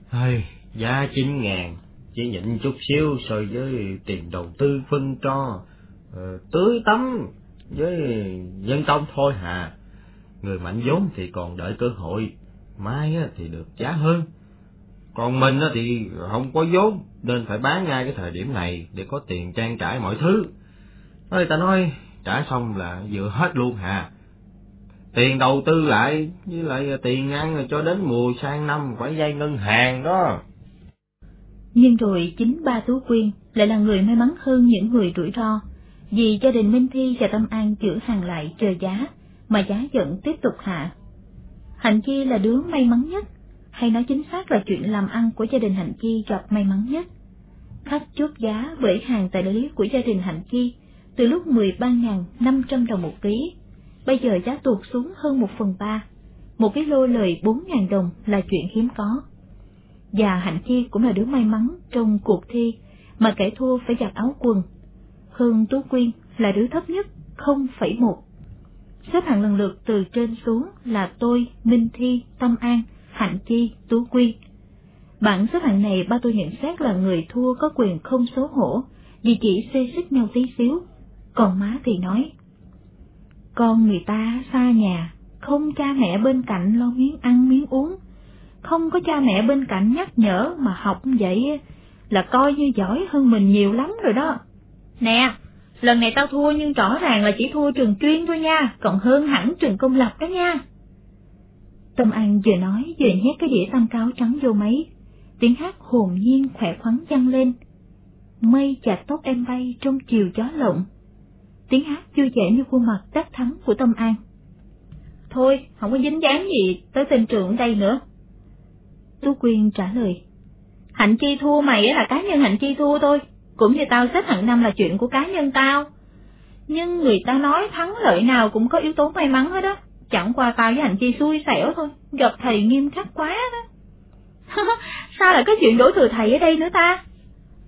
Ây, giá chín ngàn, chỉ nhịn chút xíu so với tiền đầu tư phân cho, ờ, tưới tắm với dân công thôi hà. Người mạnh vốn thì còn đợi cơ hội, mai thì được giá hơn. Còn mình thì không có vốn, nên phải bán ngay cái thời điểm này để có tiền trang trải mọi thứ. Ơi ta nói, trả xong là vừa hết luôn hà. Tiền đầu tư lại, với lại tiền ăn cho đến mùa sang năm phải vay ngân hàng đó. Nhưng rồi chính ba Tú Quyên lại là người may mắn hơn những người rủi ro, vì gia đình Minh Thi và Tâm An giữ hàng lại chờ giá, mà giá vẫn tiếp tục hạ. Hạnh Chi là đứa may mắn nhất, hay nói chính xác là chuyện làm ăn của gia đình Hạnh Chi gặp may mắn nhất. Khách chốt giá bởi hàng tại đại lý của gia đình Hạnh Chi từ lúc 13.500 đồng một ký, bây giờ giá tuột xuống hơn một phần ba. Một cái lô lời 4.000 đồng là chuyện hiếm có. Và Hạnh Chi cũng là đứa may mắn trong cuộc thi mà kẻ thua phải giặt áo quần. Hơn Tú Quyên là đứa thấp nhất 0,1 xếp hạng lần lượt từ trên xuống là tôi, Minh Thi, Tâm An, Hạnh Chi, Tú Quy. Bảng xếp hạng này ba tôi nhận xét là người thua có quyền không xấu hổ vì chỉ xê xích nhau tí xíu. Còn má thì nói, con người ta xa nhà, không cha mẹ bên cạnh lo miếng ăn miếng uống, không có cha mẹ bên cạnh nhắc nhở mà học vậy là coi như giỏi hơn mình nhiều lắm rồi đó. Nè, lần này tao thua nhưng rõ ràng là chỉ thua trường chuyên thôi nha, còn hơn hẳn trường công lập đó nha. Tâm An vừa nói vừa nhét cái đĩa tam cáo trắng vô máy, tiếng hát hồn nhiên khỏe khoắn vang lên. Mây chặt tóc em bay trong chiều gió lộng. tiếng hát vui vẻ như khuôn mặt đắc thắng của Tâm An. Thôi, không có dính dáng gì tới tên trưởng đây nữa. Tú Quyên trả lời. Hạnh chi thua mày là cá nhân hạnh chi thua thôi, cũng như tao xếp hạng năm là chuyện của cá nhân tao. Nhưng người ta nói thắng lợi nào cũng có yếu tố may mắn hết đó, chẳng qua tao với hành chi xui xẻo thôi, gặp thầy nghiêm khắc quá đó. Sao lại có chuyện đổ thừa thầy ở đây nữa ta?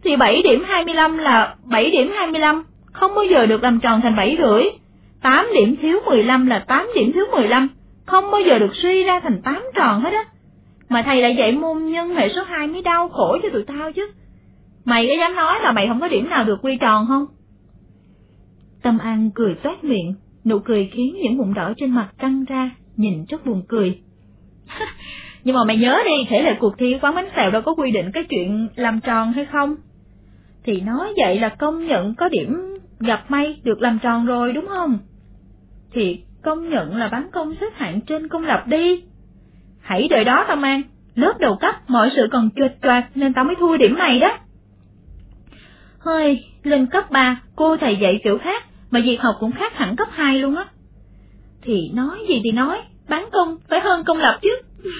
Thì 7 điểm 25 là 7 điểm 25, không bao giờ được làm tròn thành 7 rưỡi. 8 điểm thiếu 15 là 8 điểm thiếu 15, không bao giờ được suy ra thành 8 tròn hết á. Mà thầy lại dạy môn nhân hệ số 2 mới đau khổ cho tụi tao chứ. Mày có dám nói là mày không có điểm nào được quy tròn không? Tâm An cười toát miệng, nụ cười khiến những mụn đỏ trên mặt căng ra, nhìn rất buồn cười. Nhưng mà mày nhớ đi, thể lệ cuộc thi quán bánh xèo đâu có quy định cái chuyện làm tròn hay không? Thì nói vậy là công nhận có điểm gặp may được làm tròn rồi đúng không? Thì công nhận là bán công xếp hạng trên công lập đi. Hãy đợi đó Tâm An, lớp đầu cấp mọi sự còn trượt choạc nên tao mới thua điểm này đó. Hơi, lên cấp 3, cô thầy dạy kiểu khác, mà việc học cũng khác hẳn cấp 2 luôn á. Thì nói gì thì nói, bán công phải hơn công lập chứ.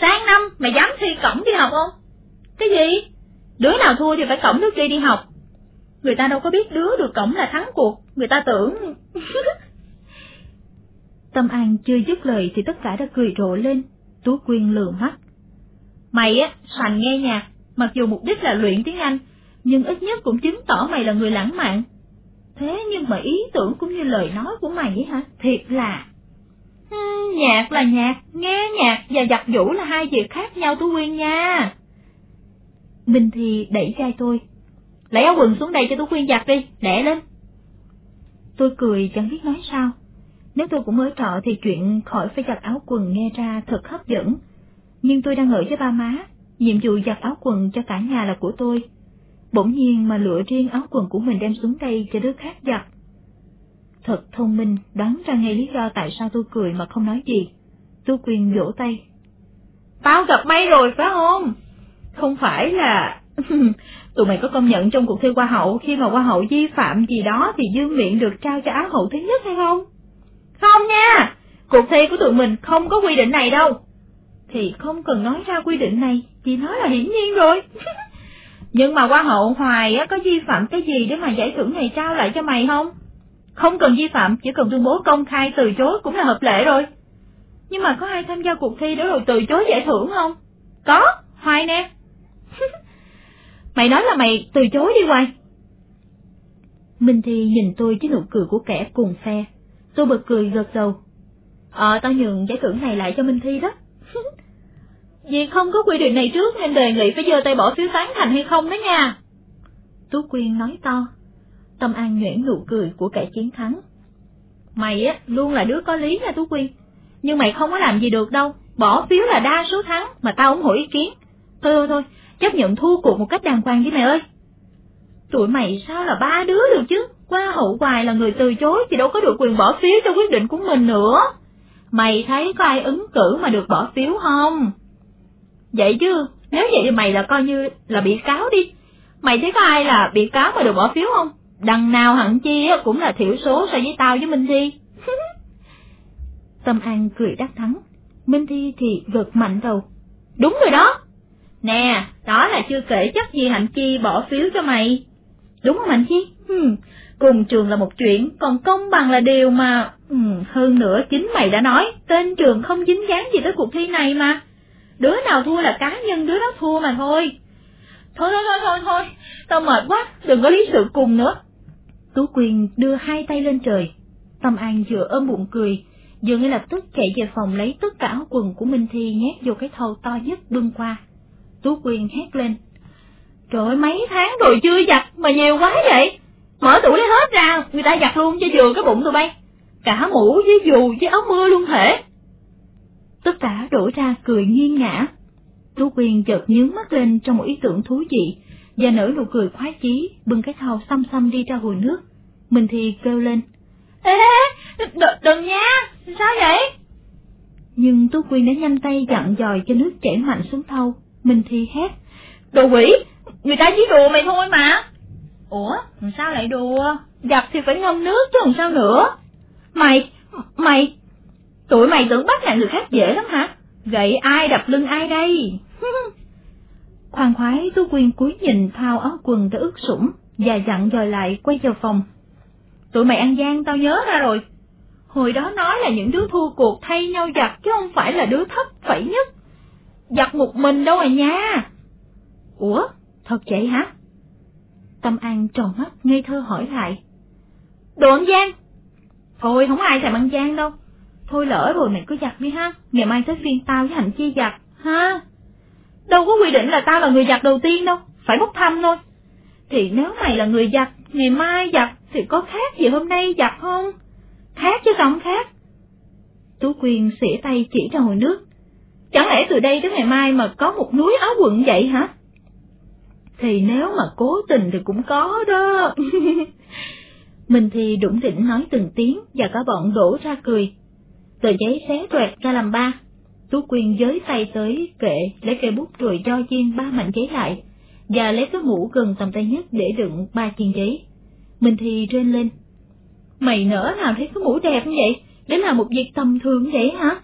Sáng năm mày dám thi cổng đi học không? Cái gì? Đứa nào thua thì phải cổng đứa kia đi học. Người ta đâu có biết đứa được cổng là thắng cuộc, người ta tưởng... Tâm An chưa dứt lời thì tất cả đã cười rộ lên, Tú Quyên lừa mắt. Mày á, sành nghe nhạc, mặc dù mục đích là luyện tiếng Anh, nhưng ít nhất cũng chứng tỏ mày là người lãng mạn. Thế nhưng mà ý tưởng cũng như lời nói của mày ấy hả? Thiệt là... Hmm, nhạc là nhạc, nghe nhạc và giặt vũ là hai việc khác nhau Tú Quyên nha. Minh Thi đẩy vai tôi. Lấy áo quần xuống đây cho Tú Quyên giặt đi, đẻ lên. Tôi cười chẳng biết nói sao. Nếu tôi cũng mới trọ thì chuyện khỏi phải giặt áo quần nghe ra thật hấp dẫn. Nhưng tôi đang ở với ba má, nhiệm vụ giặt áo quần cho cả nhà là của tôi. Bỗng nhiên mà lựa riêng áo quần của mình đem xuống đây cho đứa khác giặt. Thật thông minh, đoán ra ngay lý do tại sao tôi cười mà không nói gì. Tôi quyền vỗ tay. Tao gặp may rồi phải không? Không phải là... Tụi mày có công nhận trong cuộc thi hoa hậu khi mà hoa hậu vi phạm gì đó thì dương miệng được trao cho á hậu thứ nhất hay không? Không nha, cuộc thi của tụi mình không có quy định này đâu. Thì không cần nói ra quy định này, chỉ nói là hiển nhiên rồi. Nhưng mà qua hậu hoài á có vi phạm cái gì để mà giải thưởng này trao lại cho mày không? Không cần vi phạm, chỉ cần tuyên bố công khai từ chối cũng là hợp lệ rồi. Nhưng mà có ai tham gia cuộc thi để rồi từ chối giải thưởng không? Có, Hoài nè. mày nói là mày từ chối đi Hoài. Minh Thi nhìn tôi với nụ cười của kẻ cùng phe. Tôi bật cười gật đầu. Ờ, tao nhường giải thưởng này lại cho Minh Thi đó. Vì không có quy định này trước nên đề nghị phải giơ tay bỏ phiếu tán thành hay không đó nha. Tú Quyên nói to. Tâm An nhuyễn nụ cười của kẻ chiến thắng. Mày á, luôn là đứa có lý nha Tú Quyên. Nhưng mày không có làm gì được đâu, bỏ phiếu là đa số thắng mà tao ủng hộ ý kiến. Thôi thôi thôi, chấp nhận thua cuộc một cách đàng hoàng đi mày ơi. Tụi mày sao là ba đứa được chứ, qua hậu hoài là người từ chối thì đâu có được quyền bỏ phiếu cho quyết định của mình nữa. Mày thấy có ai ứng cử mà được bỏ phiếu không? Vậy chứ, nếu vậy thì mày là coi như là bị cáo đi. Mày thấy có ai là bị cáo mà được bỏ phiếu không? Đằng nào hẳn chi cũng là thiểu số so với tao với Minh Thi. Tâm An cười đắc thắng, Minh Thi thì gật mạnh đầu. Đúng rồi đó. Nè, đó là chưa kể chắc gì Hạnh Chi bỏ phiếu cho mày. Đúng không Hạnh Chi? Hmm, cùng trường là một chuyện, còn công bằng là điều mà... Hmm, hơn nữa chính mày đã nói, tên trường không dính dáng gì tới cuộc thi này mà. Đứa nào thua là cá nhân đứa đó thua mà thôi. Thôi thôi thôi thôi thôi, tao mệt quá, đừng có lý sự cùng nữa. Tú Quyên đưa hai tay lên trời. Tâm An vừa ôm bụng cười, vừa ngay lập tức chạy về phòng lấy tất cả áo quần của Minh Thi nhét vô cái thau to nhất bưng qua. Tú Quyên hét lên. Trời ơi, mấy tháng rồi chưa giặt mà nhiều quá vậy. Mở tủ lấy hết ra, người ta giặt luôn cho vừa cái bụng tụi bay. Cả mũ với dù với áo mưa luôn thể. Tất cả đổ ra cười nghiêng ngã. Tú Quyên chợt nhướng mắt lên trong một ý tưởng thú vị, và nở nụ cười khoái chí, bưng cái thau xăm xăm đi ra hồ nước. Mình thì kêu lên. Ê, đừng, đừng nha, sao vậy? Nhưng Tú Quyên đã nhanh tay dặn dòi cho nước chảy mạnh xuống thau. Mình thì hét. Đồ quỷ, người ta chỉ đùa mày thôi mà. Ủa, sao lại đùa? giặt thì phải ngâm nước chứ làm sao nữa. Mày, mày, tụi mày tưởng bắt nạt người khác dễ lắm hả? Gậy ai đập lưng ai đây? Khoan khoái Tú Quyên cúi nhìn thao áo quần đã ướt sũng và dặn dòi lại quay vào phòng. Tụi mày ăn gian tao nhớ ra rồi. Hồi đó nói là những đứa thua cuộc thay nhau giặt chứ không phải là đứa thấp phẩy nhất. Giặt một mình đâu à nha. Ủa, thật vậy hả? Tâm An tròn mắt ngây thơ hỏi lại. Đồ ăn gian? Thôi không ai thèm ăn gian đâu. Thôi lỡ rồi mày cứ giặt đi ha, ngày mai tới phiên tao với Hạnh Chi giặt, ha? Đâu có quy định là tao là người giặt đầu tiên đâu, phải bốc thăm thôi. Thì nếu mày là người giặt, ngày mai giặt thì có khác gì hôm nay giặt không? Khác chứ không khác. Tú Quyên xỉa tay chỉ ra hồ nước. Chẳng lẽ từ đây tới ngày mai mà có một núi áo quần vậy hả? Thì nếu mà cố tình thì cũng có đó. Mình thì đủng đỉnh nói từng tiếng và cả bọn đổ ra cười. Tờ giấy xé toẹt ra làm ba. Tú Quyên giới tay tới kệ, lấy cây bút rồi cho chiên ba mảnh giấy lại, và lấy cái mũ gần tầm tay nhất để đựng ba chiên giấy. Mình thì rên lên. Mày nỡ nào thấy cái mũ đẹp như vậy, để làm một việc tầm thường vậy hả?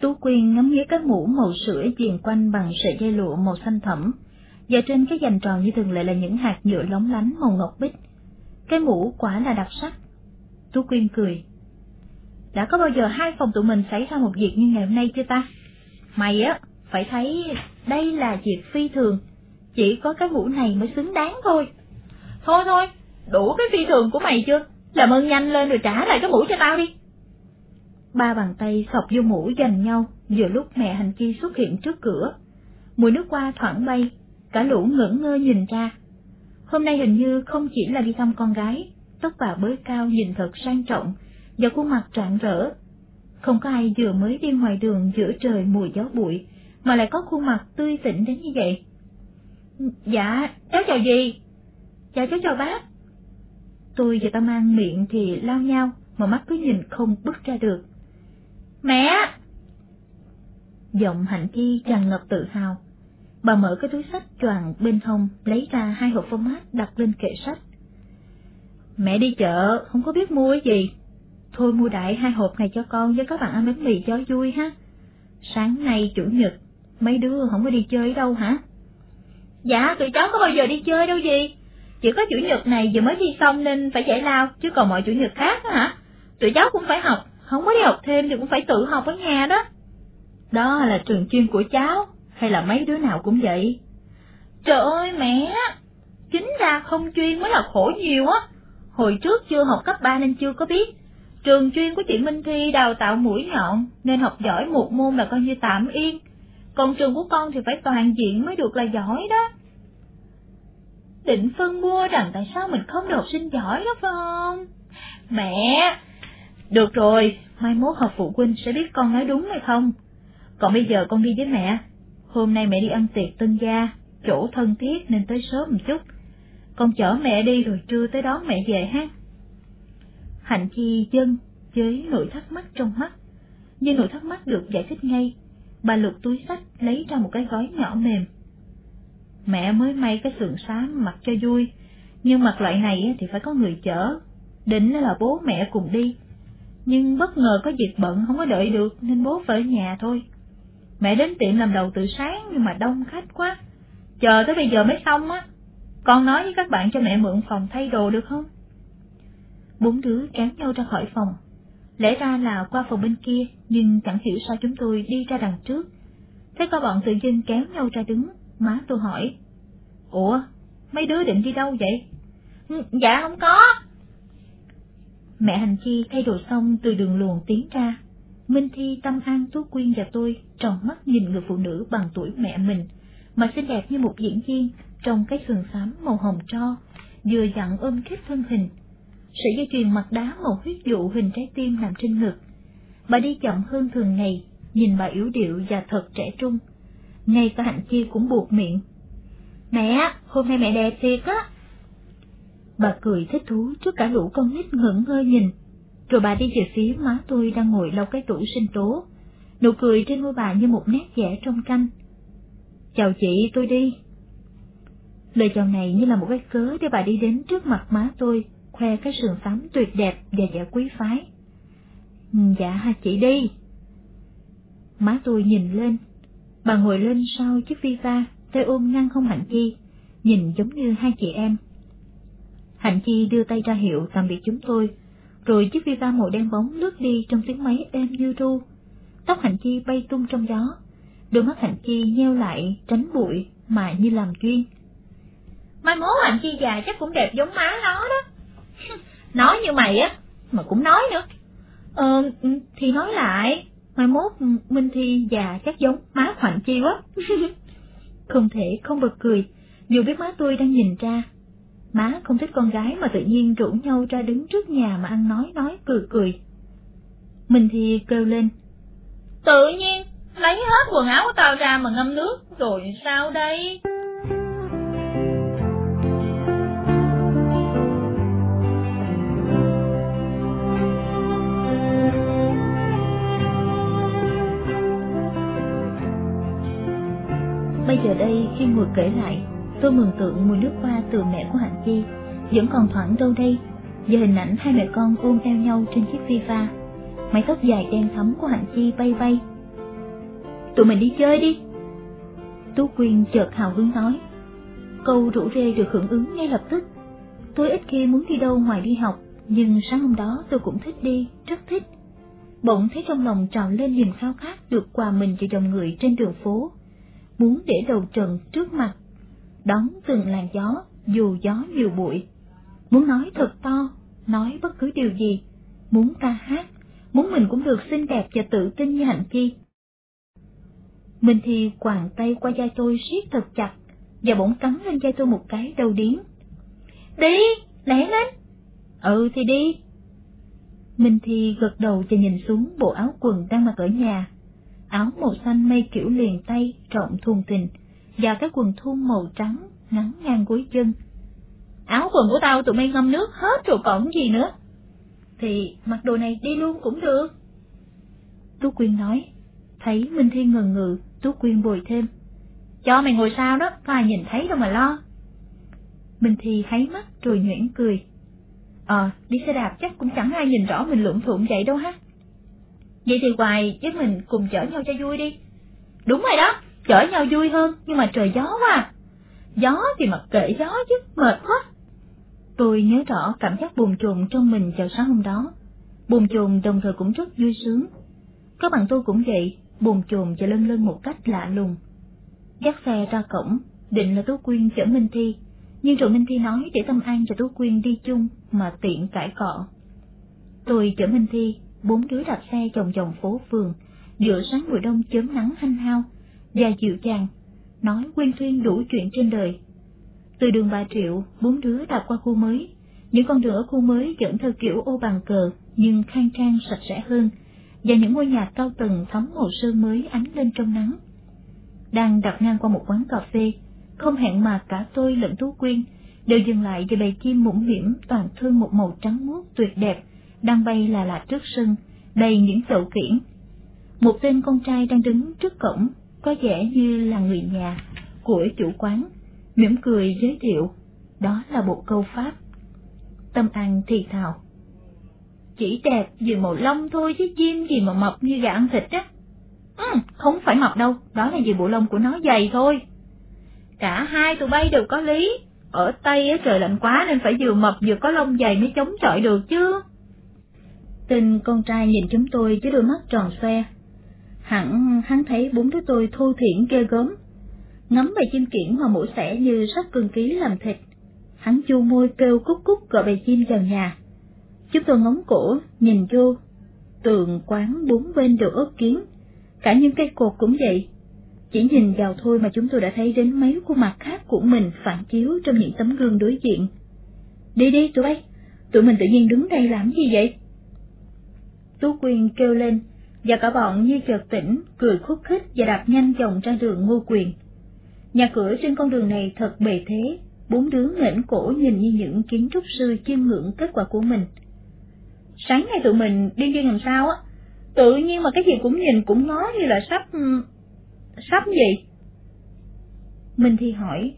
Tú Quyên ngắm nghía cái mũ màu sữa viền quanh bằng sợi dây lụa màu xanh thẫm, và trên cái dành tròn như thường lệ là những hạt nhựa lóng lánh màu ngọc bích. Cái mũ quả là đặc sắc. Tú Quyên cười. Đã có bao giờ hai phòng tụi mình xảy ra một việc như ngày hôm nay chưa ta? Mày á, phải thấy đây là việc phi thường, chỉ có cái mũ này mới xứng đáng thôi. Thôi thôi, đủ cái phi thường của mày chưa? Làm ơn nhanh lên rồi trả lại cái mũ cho tao đi. Ba bàn tay sọc vô mũ giành nhau, vừa lúc mẹ hành chi xuất hiện trước cửa. Mùi nước qua thoảng bay, cả lũ ngẩn ngơ nhìn ra. Hôm nay hình như không chỉ là đi thăm con gái, tóc bà bới cao nhìn thật sang trọng, và khuôn mặt rạng rỡ. Không có ai vừa mới đi ngoài đường giữa trời mùi gió bụi, mà lại có khuôn mặt tươi tỉnh đến như vậy. Dạ, cháu chào gì? Dạ cháu chào bác. Tôi và Tâm An miệng thì lao nhau, mà mắt cứ nhìn không bước ra được. Mẹ! Giọng hạnh thi tràn ngập tự hào. Bà mở cái túi sách choàng bên hông, lấy ra hai hộp phô mát đặt lên kệ sách. Mẹ đi chợ, không có biết mua cái gì. Thôi mua đại hai hộp này cho con với các bạn ăn bánh mì cho vui ha. Sáng nay chủ nhật, mấy đứa không có đi chơi đâu hả? Dạ, tụi cháu có bao giờ đi chơi đâu gì. Chỉ có chủ nhật này vừa mới thi xong nên phải giải lao, chứ còn mọi chủ nhật khác đó hả? Tụi cháu cũng phải học, không có đi học thêm thì cũng phải tự học ở nhà đó. Đó là trường chuyên của cháu, hay là mấy đứa nào cũng vậy? Trời ơi mẹ, chính ra không chuyên mới là khổ nhiều á. Hồi trước chưa học cấp 3 nên chưa có biết. Trường chuyên của chị Minh Thi đào tạo mũi nhọn nên học giỏi một môn là coi như tạm yên. Còn trường của con thì phải toàn diện mới được là giỏi đó. Định phân mua rằng tại sao mình không được học sinh giỏi đó phải không? Mẹ! Được rồi, mai mốt học phụ huynh sẽ biết con nói đúng hay không. Còn bây giờ con đi với mẹ. Hôm nay mẹ đi ăn tiệc tân gia, chỗ thân thiết nên tới sớm một chút. Con chở mẹ đi rồi trưa tới đón mẹ về ha. Hạnh Chi dân với nỗi thắc mắc trong mắt. Nhưng nỗi thắc mắc được giải thích ngay. Bà lục túi sách lấy ra một cái gói nhỏ mềm. Mẹ mới may cái sườn xám mặc cho vui, nhưng mặc loại này thì phải có người chở. Định là bố mẹ cùng đi. Nhưng bất ngờ có việc bận không có đợi được nên bố phải ở nhà thôi. Mẹ đến tiệm làm đầu từ sáng nhưng mà đông khách quá. Chờ tới bây giờ mới xong á. Con nói với các bạn cho mẹ mượn phòng thay đồ được không? Bốn đứa kéo nhau ra khỏi phòng. Lẽ ra là qua phòng bên kia, nhưng chẳng hiểu sao chúng tôi đi ra đằng trước. Thấy có bọn tự dưng kéo nhau ra đứng, má tôi hỏi. Ủa, mấy đứa định đi đâu vậy? Ừ, dạ không có. Mẹ Hành Chi thay đồ xong từ đường luồn tiến ra. Minh Thi, Tâm An, Tú Quyên và tôi tròn mắt nhìn người phụ nữ bằng tuổi mẹ mình, mà xinh đẹp như một diễn viên trong cái sườn xám màu hồng tro, vừa dặn ôm khít thân hình. Sợi dây chuyền mặt đá màu huyết dụ hình trái tim nằm trên ngực. Bà đi chậm hơn thường ngày, nhìn bà yếu điệu và thật trẻ trung. Ngay cả hạnh chi cũng buộc miệng. Mẹ, hôm nay mẹ đẹp thiệt á. Bà cười thích thú trước cả lũ con nít ngẩn ngơ nhìn, rồi bà đi về phía má tôi đang ngồi lau cái tủ sinh tố. Nụ cười trên môi bà như một nét vẽ trong canh Chào chị, tôi đi. Lời chào này như là một cái cớ để bà đi đến trước mặt má tôi, khoe cái sườn xám tuyệt đẹp và vẻ quý phái. Ừ, dạ, chị đi. Má tôi nhìn lên, bà ngồi lên sau chiếc Viva, tay ôm ngăn không Hạnh Chi, nhìn giống như hai chị em. Hạnh Chi đưa tay ra hiệu tạm biệt chúng tôi, rồi chiếc Viva màu đen bóng lướt đi trong tiếng máy êm như ru. Tóc Hạnh Chi bay tung trong gió, đôi mắt Hạnh Chi nheo lại tránh bụi mà như làm duyên. Mai mốt Hạnh Chi già chắc cũng đẹp giống má nó đó nói như mày á, mà cũng nói nữa. Ờ, ừ, thì nói lại, mai mốt Minh Thi già chắc giống má Hạnh Chi quá. không thể không bật cười, dù biết má tôi đang nhìn ra. Má không thích con gái mà tự nhiên rủ nhau ra đứng trước nhà mà ăn nói nói cười cười. Minh Thi kêu lên. Tự nhiên, lấy hết quần áo của tao ra mà ngâm nước, rồi sao đây? Giờ đây khi ngồi kể lại, tôi mường tượng mùi nước hoa từ mẹ của Hạnh Chi vẫn còn thoảng đâu đây, và hình ảnh hai mẹ con ôm eo nhau trên chiếc Viva, Mái tóc dài đen thắm của Hạnh Chi bay bay. Tụi mình đi chơi đi. Tú Quyên chợt hào hứng nói. Câu rủ rê được hưởng ứng ngay lập tức. Tôi ít khi muốn đi đâu ngoài đi học, nhưng sáng hôm đó tôi cũng thích đi, rất thích. Bỗng thấy trong lòng trào lên niềm khao khát được quà mình cho dòng người trên đường phố muốn để đầu trần trước mặt, đón từng làn gió, dù gió nhiều bụi. Muốn nói thật to, nói bất cứ điều gì, muốn ca hát, muốn mình cũng được xinh đẹp và tự tin như hạnh chi. Mình thì quàng tay qua vai tôi siết thật chặt, và bỗng cắn lên vai tôi một cái đầu điếng. Đi, lẽ lên. Ừ thì đi. Minh Thi gật đầu và nhìn xuống bộ áo quần đang mặc ở nhà, áo màu xanh mây kiểu liền tay rộng thùng thình và cái quần thun màu trắng ngắn ngang gối chân. Áo quần của tao tụi mày ngâm nước hết rồi còn gì nữa. Thì mặc đồ này đi luôn cũng được. Tú Quyên nói, thấy Minh Thiên ngần ngừ, Tú Quyên bồi thêm. Cho mày ngồi sao đó, có ai nhìn thấy đâu mà lo. Minh Thi háy mắt rồi nhuyễn cười. Ờ, đi xe đạp chắc cũng chẳng ai nhìn rõ mình lượm thụm vậy đâu ha. Vậy thì hoài với mình cùng chở nhau cho vui đi. Đúng rồi đó, chở nhau vui hơn, nhưng mà trời gió quá à. Gió thì mặc kệ gió chứ, mệt quá. Tôi nhớ rõ cảm giác buồn chồn trong mình vào sáng hôm đó. Buồn chồn đồng thời cũng rất vui sướng. Các bạn tôi cũng vậy, buồn chồn và lân lân một cách lạ lùng. Dắt xe ra cổng, định là Tú Quyên chở Minh Thi, nhưng rồi Minh Thi nói để Tâm An và Tú Quyên đi chung mà tiện cãi cọ. Tôi chở Minh Thi bốn đứa đạp xe vòng vòng phố phường, giữa sáng mùa đông chớm nắng hanh hao, và dịu dàng, nói quyên thuyên đủ chuyện trên đời. Từ đường Bà Triệu, bốn đứa đạp qua khu mới, những con đường ở khu mới vẫn theo kiểu ô bàn cờ, nhưng khang trang sạch sẽ hơn, và những ngôi nhà cao tầng thấm màu sơn mới ánh lên trong nắng. Đang đạp ngang qua một quán cà phê, không hẹn mà cả tôi lẫn Tú Quyên đều dừng lại về bầy chim mũm mỉm toàn thân một màu trắng muốt tuyệt đẹp, đang bay là lạ trước sân, đầy những chậu kiển. Một tên con trai đang đứng trước cổng, có vẻ như là người nhà của chủ quán, mỉm cười giới thiệu, đó là bộ câu Pháp. Tâm An thì thào. Chỉ đẹp vì màu lông thôi chứ chim gì mà mập như gà ăn thịt á. Ừ, không phải mập đâu, đó là vì bộ lông của nó dày thôi. Cả hai tụi bay đều có lý, ở Tây trời lạnh quá nên phải vừa mập vừa có lông dày mới chống chọi được chứ. Tên con trai nhìn chúng tôi với đôi mắt tròn xoe. Hẳn hắn thấy bốn đứa tôi thô thiển ghê gớm. Ngắm bầy chim kiển mà mổ xẻ như sắp cương ký làm thịt. Hắn chu môi kêu cúc cúc gọi bầy chim vào nhà. Chúng tôi ngóng cổ, nhìn vô. Tường quán bốn bên đều ớt kiến. Cả những cây cột cũng vậy. Chỉ nhìn vào thôi mà chúng tôi đã thấy đến mấy khuôn mặt khác của mình phản chiếu trong những tấm gương đối diện. Đi đi tụi bay, tụi mình tự nhiên đứng đây làm gì vậy? Tú Quyên kêu lên, và cả bọn như chợt tỉnh, cười khúc khích và đạp nhanh vòng ra đường Ngô Quyền. Nhà cửa trên con đường này thật bề thế, bốn đứa nghển cổ nhìn như những kiến trúc sư chiêm ngưỡng kết quả của mình. Sáng nay tụi mình điên điên làm sao á, tự nhiên mà cái gì cũng nhìn cũng ngó như là sắp... Ừ, sắp gì? Mình thì hỏi,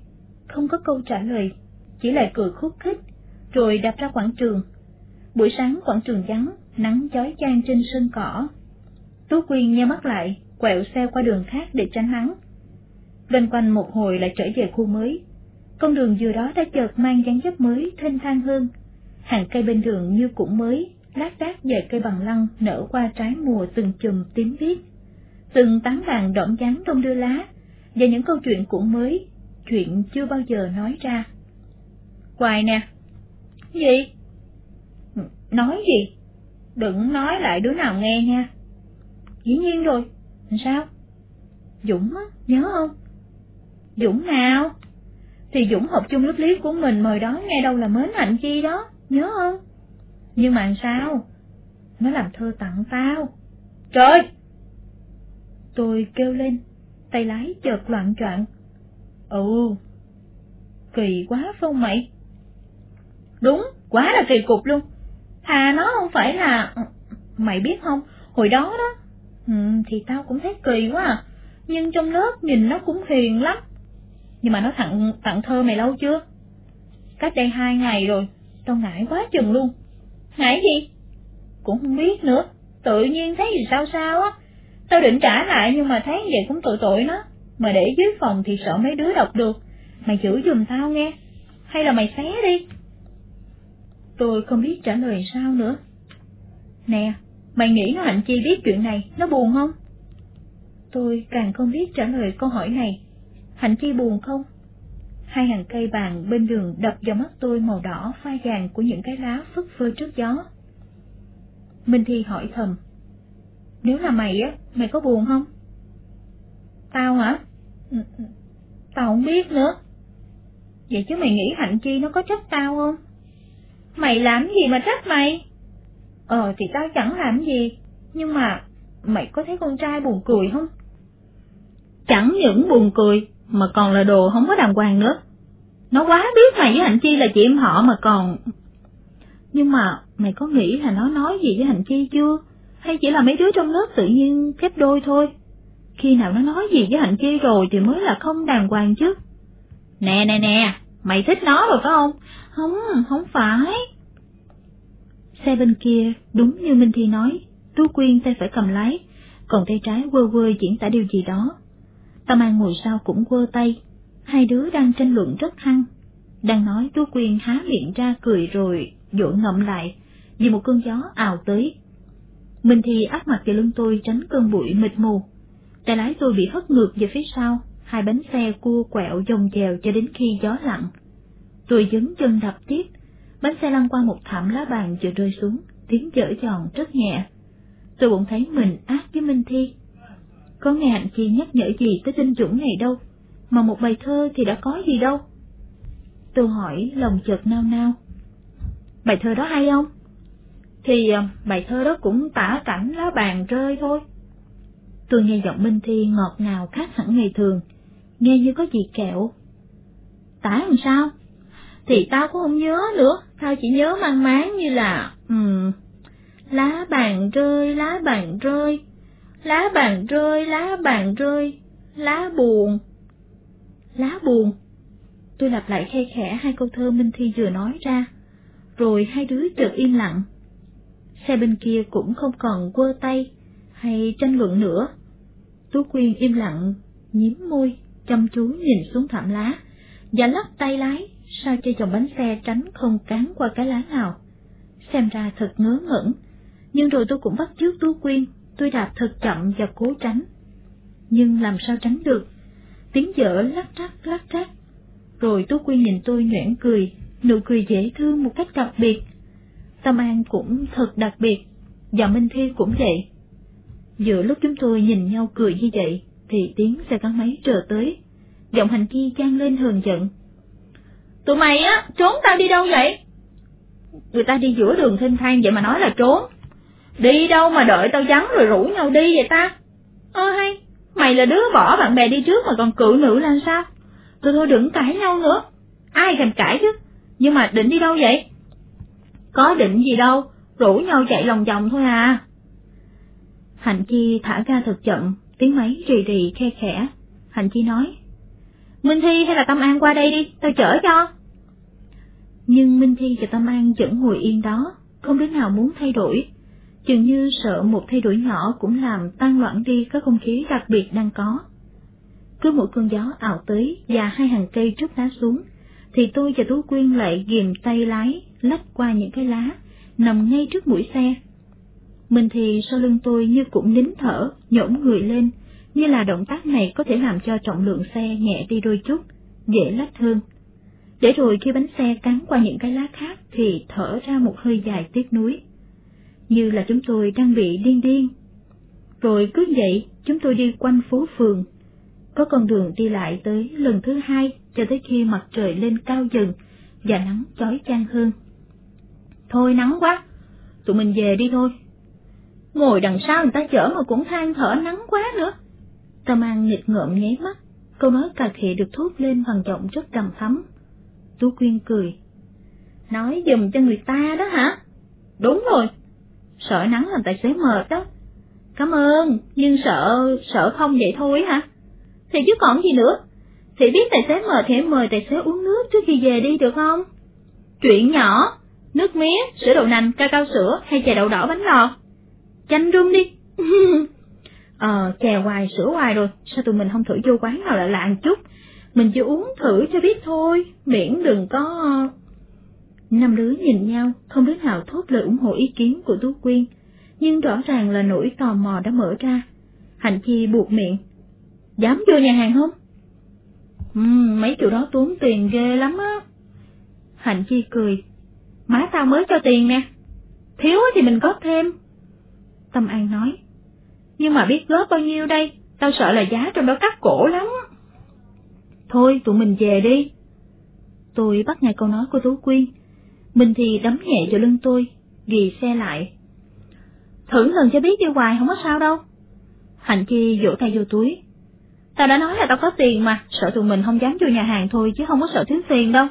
không có câu trả lời, chỉ lại cười khúc khích, rồi đạp ra quảng trường. Buổi sáng quảng trường vắng, nắng chói chang trên sân cỏ. Tú Quyên nheo mắt lại, quẹo xe qua đường khác để tránh nắng. Loanh quanh một hồi lại trở về khu mới. Con đường vừa đó đã chợt mang dáng dấp mới, thênh thang hơn. Hàng cây bên đường như cũng mới, lác đác vài cây bằng lăng nở qua trái mùa từng chùm tím biếc. Từng tán vàng đỏm dáng trong đưa lá, và những câu chuyện cũng mới, chuyện chưa bao giờ nói ra. Hoài nè. Gì? Nói gì? Đừng nói lại đứa nào nghe nha. Dĩ nhiên rồi. làm Sao? Dũng á, nhớ không? Dũng nào? Thì Dũng học chung lớp lý của mình mời đó nghe đâu là mến hạnh chi đó, nhớ không? Nhưng mà sao? Nó làm thơ tặng tao. Trời! Tôi kêu lên, tay lái chợt loạn choạng. Ừ, kỳ quá phong mày? Đúng, quá là kỳ cục luôn. Thà nó không phải là... Ừ, mày biết không, hồi đó đó, ừ, thì tao cũng thấy kỳ quá à. Nhưng trong lớp nhìn nó cũng hiền lắm. Nhưng mà nó tặng, tặng thơ mày lâu chưa? Cách đây hai ngày rồi, tao ngại quá chừng luôn. Ngại gì? Cũng không biết nữa, tự nhiên thấy gì sao sao á. Tao định trả lại nhưng mà thấy vậy cũng tội tội nó. Mà để dưới phòng thì sợ mấy đứa đọc được. Mày giữ giùm tao nghe. Hay là mày xé đi. Tôi không biết trả lời sao nữa. Nè, mày nghĩ nó hạnh chi biết chuyện này, nó buồn không? Tôi càng không biết trả lời câu hỏi này. Hạnh chi buồn không? Hai hàng cây bàn bên đường đập vào mắt tôi màu đỏ phai vàng của những cái lá phất phơ trước gió. Minh Thi hỏi thầm. Nếu là mày á, mày có buồn không? Tao hả? Tao không biết nữa. Vậy chứ mày nghĩ Hạnh Chi nó có trách tao không? Mày làm gì mà trách mày? Ờ thì tao chẳng làm gì, nhưng mà mày có thấy con trai buồn cười không? Chẳng những buồn cười, mà còn là đồ không có đàng hoàng nữa. Nó quá biết mày với Hạnh Chi là chị em họ mà còn... Nhưng mà mày có nghĩ là nó nói gì với Hạnh Chi chưa? Hay chỉ là mấy đứa trong lớp tự nhiên kết đôi thôi? Khi nào nó nói gì với Hạnh Chi rồi thì mới là không đàng hoàng chứ. Nè nè nè, mày thích nó rồi phải không? Không, không phải. Xe bên kia, đúng như Minh Thi nói, Tú Quyên tay phải cầm lái, còn tay trái quơ quơ diễn tả điều gì đó. Tâm An ngồi sau cũng quơ tay, hai đứa đang tranh luận rất hăng. Đang nói Tú Quyên há miệng ra cười rồi, dỗ ngậm lại, vì một cơn gió ào tới. Minh Thi áp mặt về lưng tôi tránh cơn bụi mịt mù. Tay lái tôi bị hất ngược về phía sau, hai bánh xe cua quẹo dòng dèo cho đến khi gió lặng. Tôi dấn chân đập tiếp, bánh xe lăn qua một thảm lá bàn vừa rơi xuống, tiếng dở giòn rất nhẹ. Tôi bỗng thấy mình ác với Minh Thi. Có nghe hạnh chi nhắc nhở gì tới tinh chủng này đâu, mà một bài thơ thì đã có gì đâu. Tôi hỏi lòng chợt nao nao. Bài thơ đó hay không? Thì à, bài thơ đó cũng tả cảnh lá bàn rơi thôi. Tôi nghe giọng Minh Thi ngọt ngào khác hẳn ngày thường, nghe như có gì kẹo. Tả làm sao? Thì tao cũng không nhớ nữa, tao chỉ nhớ mang máng như là, um, lá bàn rơi, lá bàn rơi, lá bàn rơi, lá bàn rơi, lá buồn. Lá buồn. Tôi lặp lại khe khẽ hai câu thơ Minh Thi vừa nói ra, rồi hai đứa chợt im lặng. Xe bên kia cũng không còn quơ tay hay tranh luận nữa. Tú Quyên im lặng, nhím môi, chăm chú nhìn xuống thảm lá, và lắc tay lái sao cho dòng bánh xe tránh không cán qua cái lá nào. Xem ra thật ngớ ngẩn, nhưng rồi tôi cũng bắt chước Tú Quyên, tôi đạp thật chậm và cố tránh. Nhưng làm sao tránh được? Tiếng dở lắc rắc lắc rắc. Rồi Tú Quyên nhìn tôi nhoẻn cười, nụ cười dễ thương một cách đặc biệt. Tâm An cũng thật đặc biệt, và Minh Thi cũng vậy. Giữa lúc chúng tôi nhìn nhau cười như vậy, thì tiếng xe gắn máy trở tới. Giọng hành chi trang lên hờn giận. Tụi mày á, trốn tao đi đâu vậy? Người ta đi giữa đường thênh thang vậy mà nói là trốn. Đi đâu mà đợi tao vắng rồi rủ nhau đi vậy ta? Ơ hay, mày là đứa bỏ bạn bè đi trước mà còn cự nữ làm sao? Tôi thôi đừng cãi nhau nữa. Ai thèm cãi chứ? Nhưng mà định đi đâu vậy? Có định gì đâu, rủ nhau chạy lòng vòng thôi à. Hạnh Chi thả ga thật chậm, tiếng máy rì rì khe khẽ. Hạnh Chi nói, Minh Thi hay là Tâm An qua đây đi, tao chở cho. Nhưng Minh Thi và Tâm An vẫn ngồi yên đó, không đứa nào muốn thay đổi. Dường như sợ một thay đổi nhỏ cũng làm tan loãng đi các không khí đặc biệt đang có. Cứ mỗi cơn gió ảo tới và hai hàng cây trút lá xuống, thì tôi và Tú Quyên lại ghìm tay lái, lách qua những cái lá, nằm ngay trước mũi xe. Mình thì sau lưng tôi như cũng nín thở, nhổm người lên, như là động tác này có thể làm cho trọng lượng xe nhẹ đi đôi chút, dễ lách hơn. Để rồi khi bánh xe cắn qua những cái lá khác thì thở ra một hơi dài tiếc nuối. Như là chúng tôi đang bị điên điên. Rồi cứ vậy, chúng tôi đi quanh phố phường. Có con đường đi lại tới lần thứ hai cho tới khi mặt trời lên cao dần và nắng chói chang hơn. Thôi nắng quá, tụi mình về đi thôi. Ngồi đằng sau người ta chở mà cũng than thở nắng quá nữa. Tâm An nghịch ngợm nháy mắt, câu nói cà khịa được thốt lên bằng giọng rất trầm thắm. Tú Quyên cười. Nói dùm cho người ta đó hả? Đúng rồi, sợ nắng làm tài xế mệt đó. Cảm ơn, nhưng sợ, sợ không vậy thôi hả? Thì chứ còn gì nữa, thì biết tài xế mệt thì mời tài xế uống nước trước khi về đi được không? Chuyện nhỏ, nước mía, sữa đậu nành, ca cao sữa hay chè đậu đỏ bánh ngọt. Chanh rung đi. ờ, chè hoài, sữa hoài rồi, sao tụi mình không thử vô quán nào lạ lạ một chút? Mình chỉ uống thử cho biết thôi, miễn đừng có... Ờ. Năm đứa nhìn nhau, không đứa nào thốt lời ủng hộ ý kiến của Tú Quyên, nhưng rõ ràng là nỗi tò mò đã mở ra. Hạnh Chi buộc miệng. Dám vô nhà hàng không? Ừ, mấy chỗ đó tốn tiền ghê lắm á. Hạnh Chi cười. Má tao mới cho tiền nè. Thiếu thì mình góp thêm. Tâm An nói. Nhưng mà biết góp bao nhiêu đây, tao sợ là giá trong đó cắt cổ lắm. Thôi tụi mình về đi. Tôi bắt ngay câu nói của Tú Quyên. Mình thì đấm nhẹ vào lưng tôi, ghi xe lại. Thử lần cho biết đi hoài không có sao đâu. Hạnh Chi vỗ tay vô túi. Tao đã nói là tao có tiền mà, sợ tụi mình không dám vô nhà hàng thôi chứ không có sợ thiếu tiền đâu.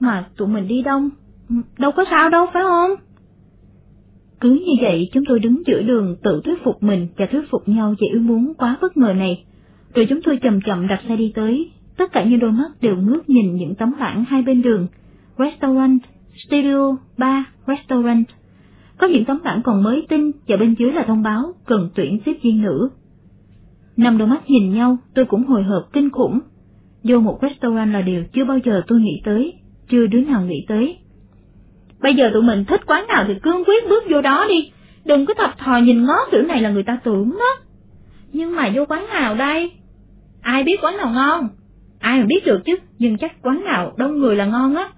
Mà tụi mình đi đông, đâu có sao đâu phải không? Cứ như vậy chúng tôi đứng giữa đường tự thuyết phục mình và thuyết phục nhau về ý muốn quá bất ngờ này. Rồi chúng tôi chậm chậm đặt xe đi tới, tất cả những đôi mắt đều ngước nhìn những tấm bảng hai bên đường, restaurant, studio, bar, restaurant. Có những tấm bảng còn mới tinh và bên dưới là thông báo cần tuyển tiếp viên nữ. Năm đôi mắt nhìn nhau, tôi cũng hồi hộp kinh khủng. Vô một restaurant là điều chưa bao giờ tôi nghĩ tới, chưa đứa nào nghĩ tới. Bây giờ tụi mình thích quán nào thì cương quyết bước vô đó đi, đừng có thập thò nhìn ngó kiểu này là người ta tưởng đó. Nhưng mà vô quán nào đây? Ai biết quán nào ngon? Ai mà biết được chứ, nhưng chắc quán nào đông người là ngon á.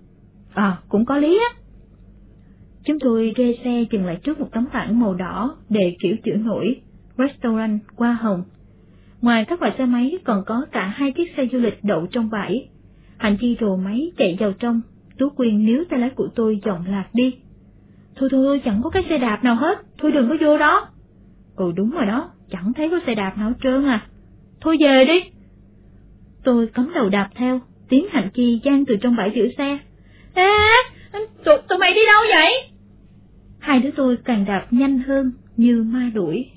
À, cũng có lý á. Chúng tôi rê xe dừng lại trước một tấm bảng màu đỏ để kiểu chữ nổi, restaurant Qua Hồng. Ngoài các loại xe máy còn có cả hai chiếc xe du lịch đậu trong bãi. Hành chi rồ máy chạy vào trong, Tú Quyên níu tay lái của tôi dọn lạc đi. Thôi thôi, chẳng có cái xe đạp nào hết, thôi đừng có vô đó. Ừ đúng rồi đó, chẳng thấy có xe đạp nào trơn à. Thôi về đi. Tôi cắm đầu đạp theo, tiếng hạnh chi gian từ trong bãi giữ xe. Ê, tụi, tụi mày đi đâu vậy? Hai đứa tôi càng đạp nhanh hơn như ma đuổi.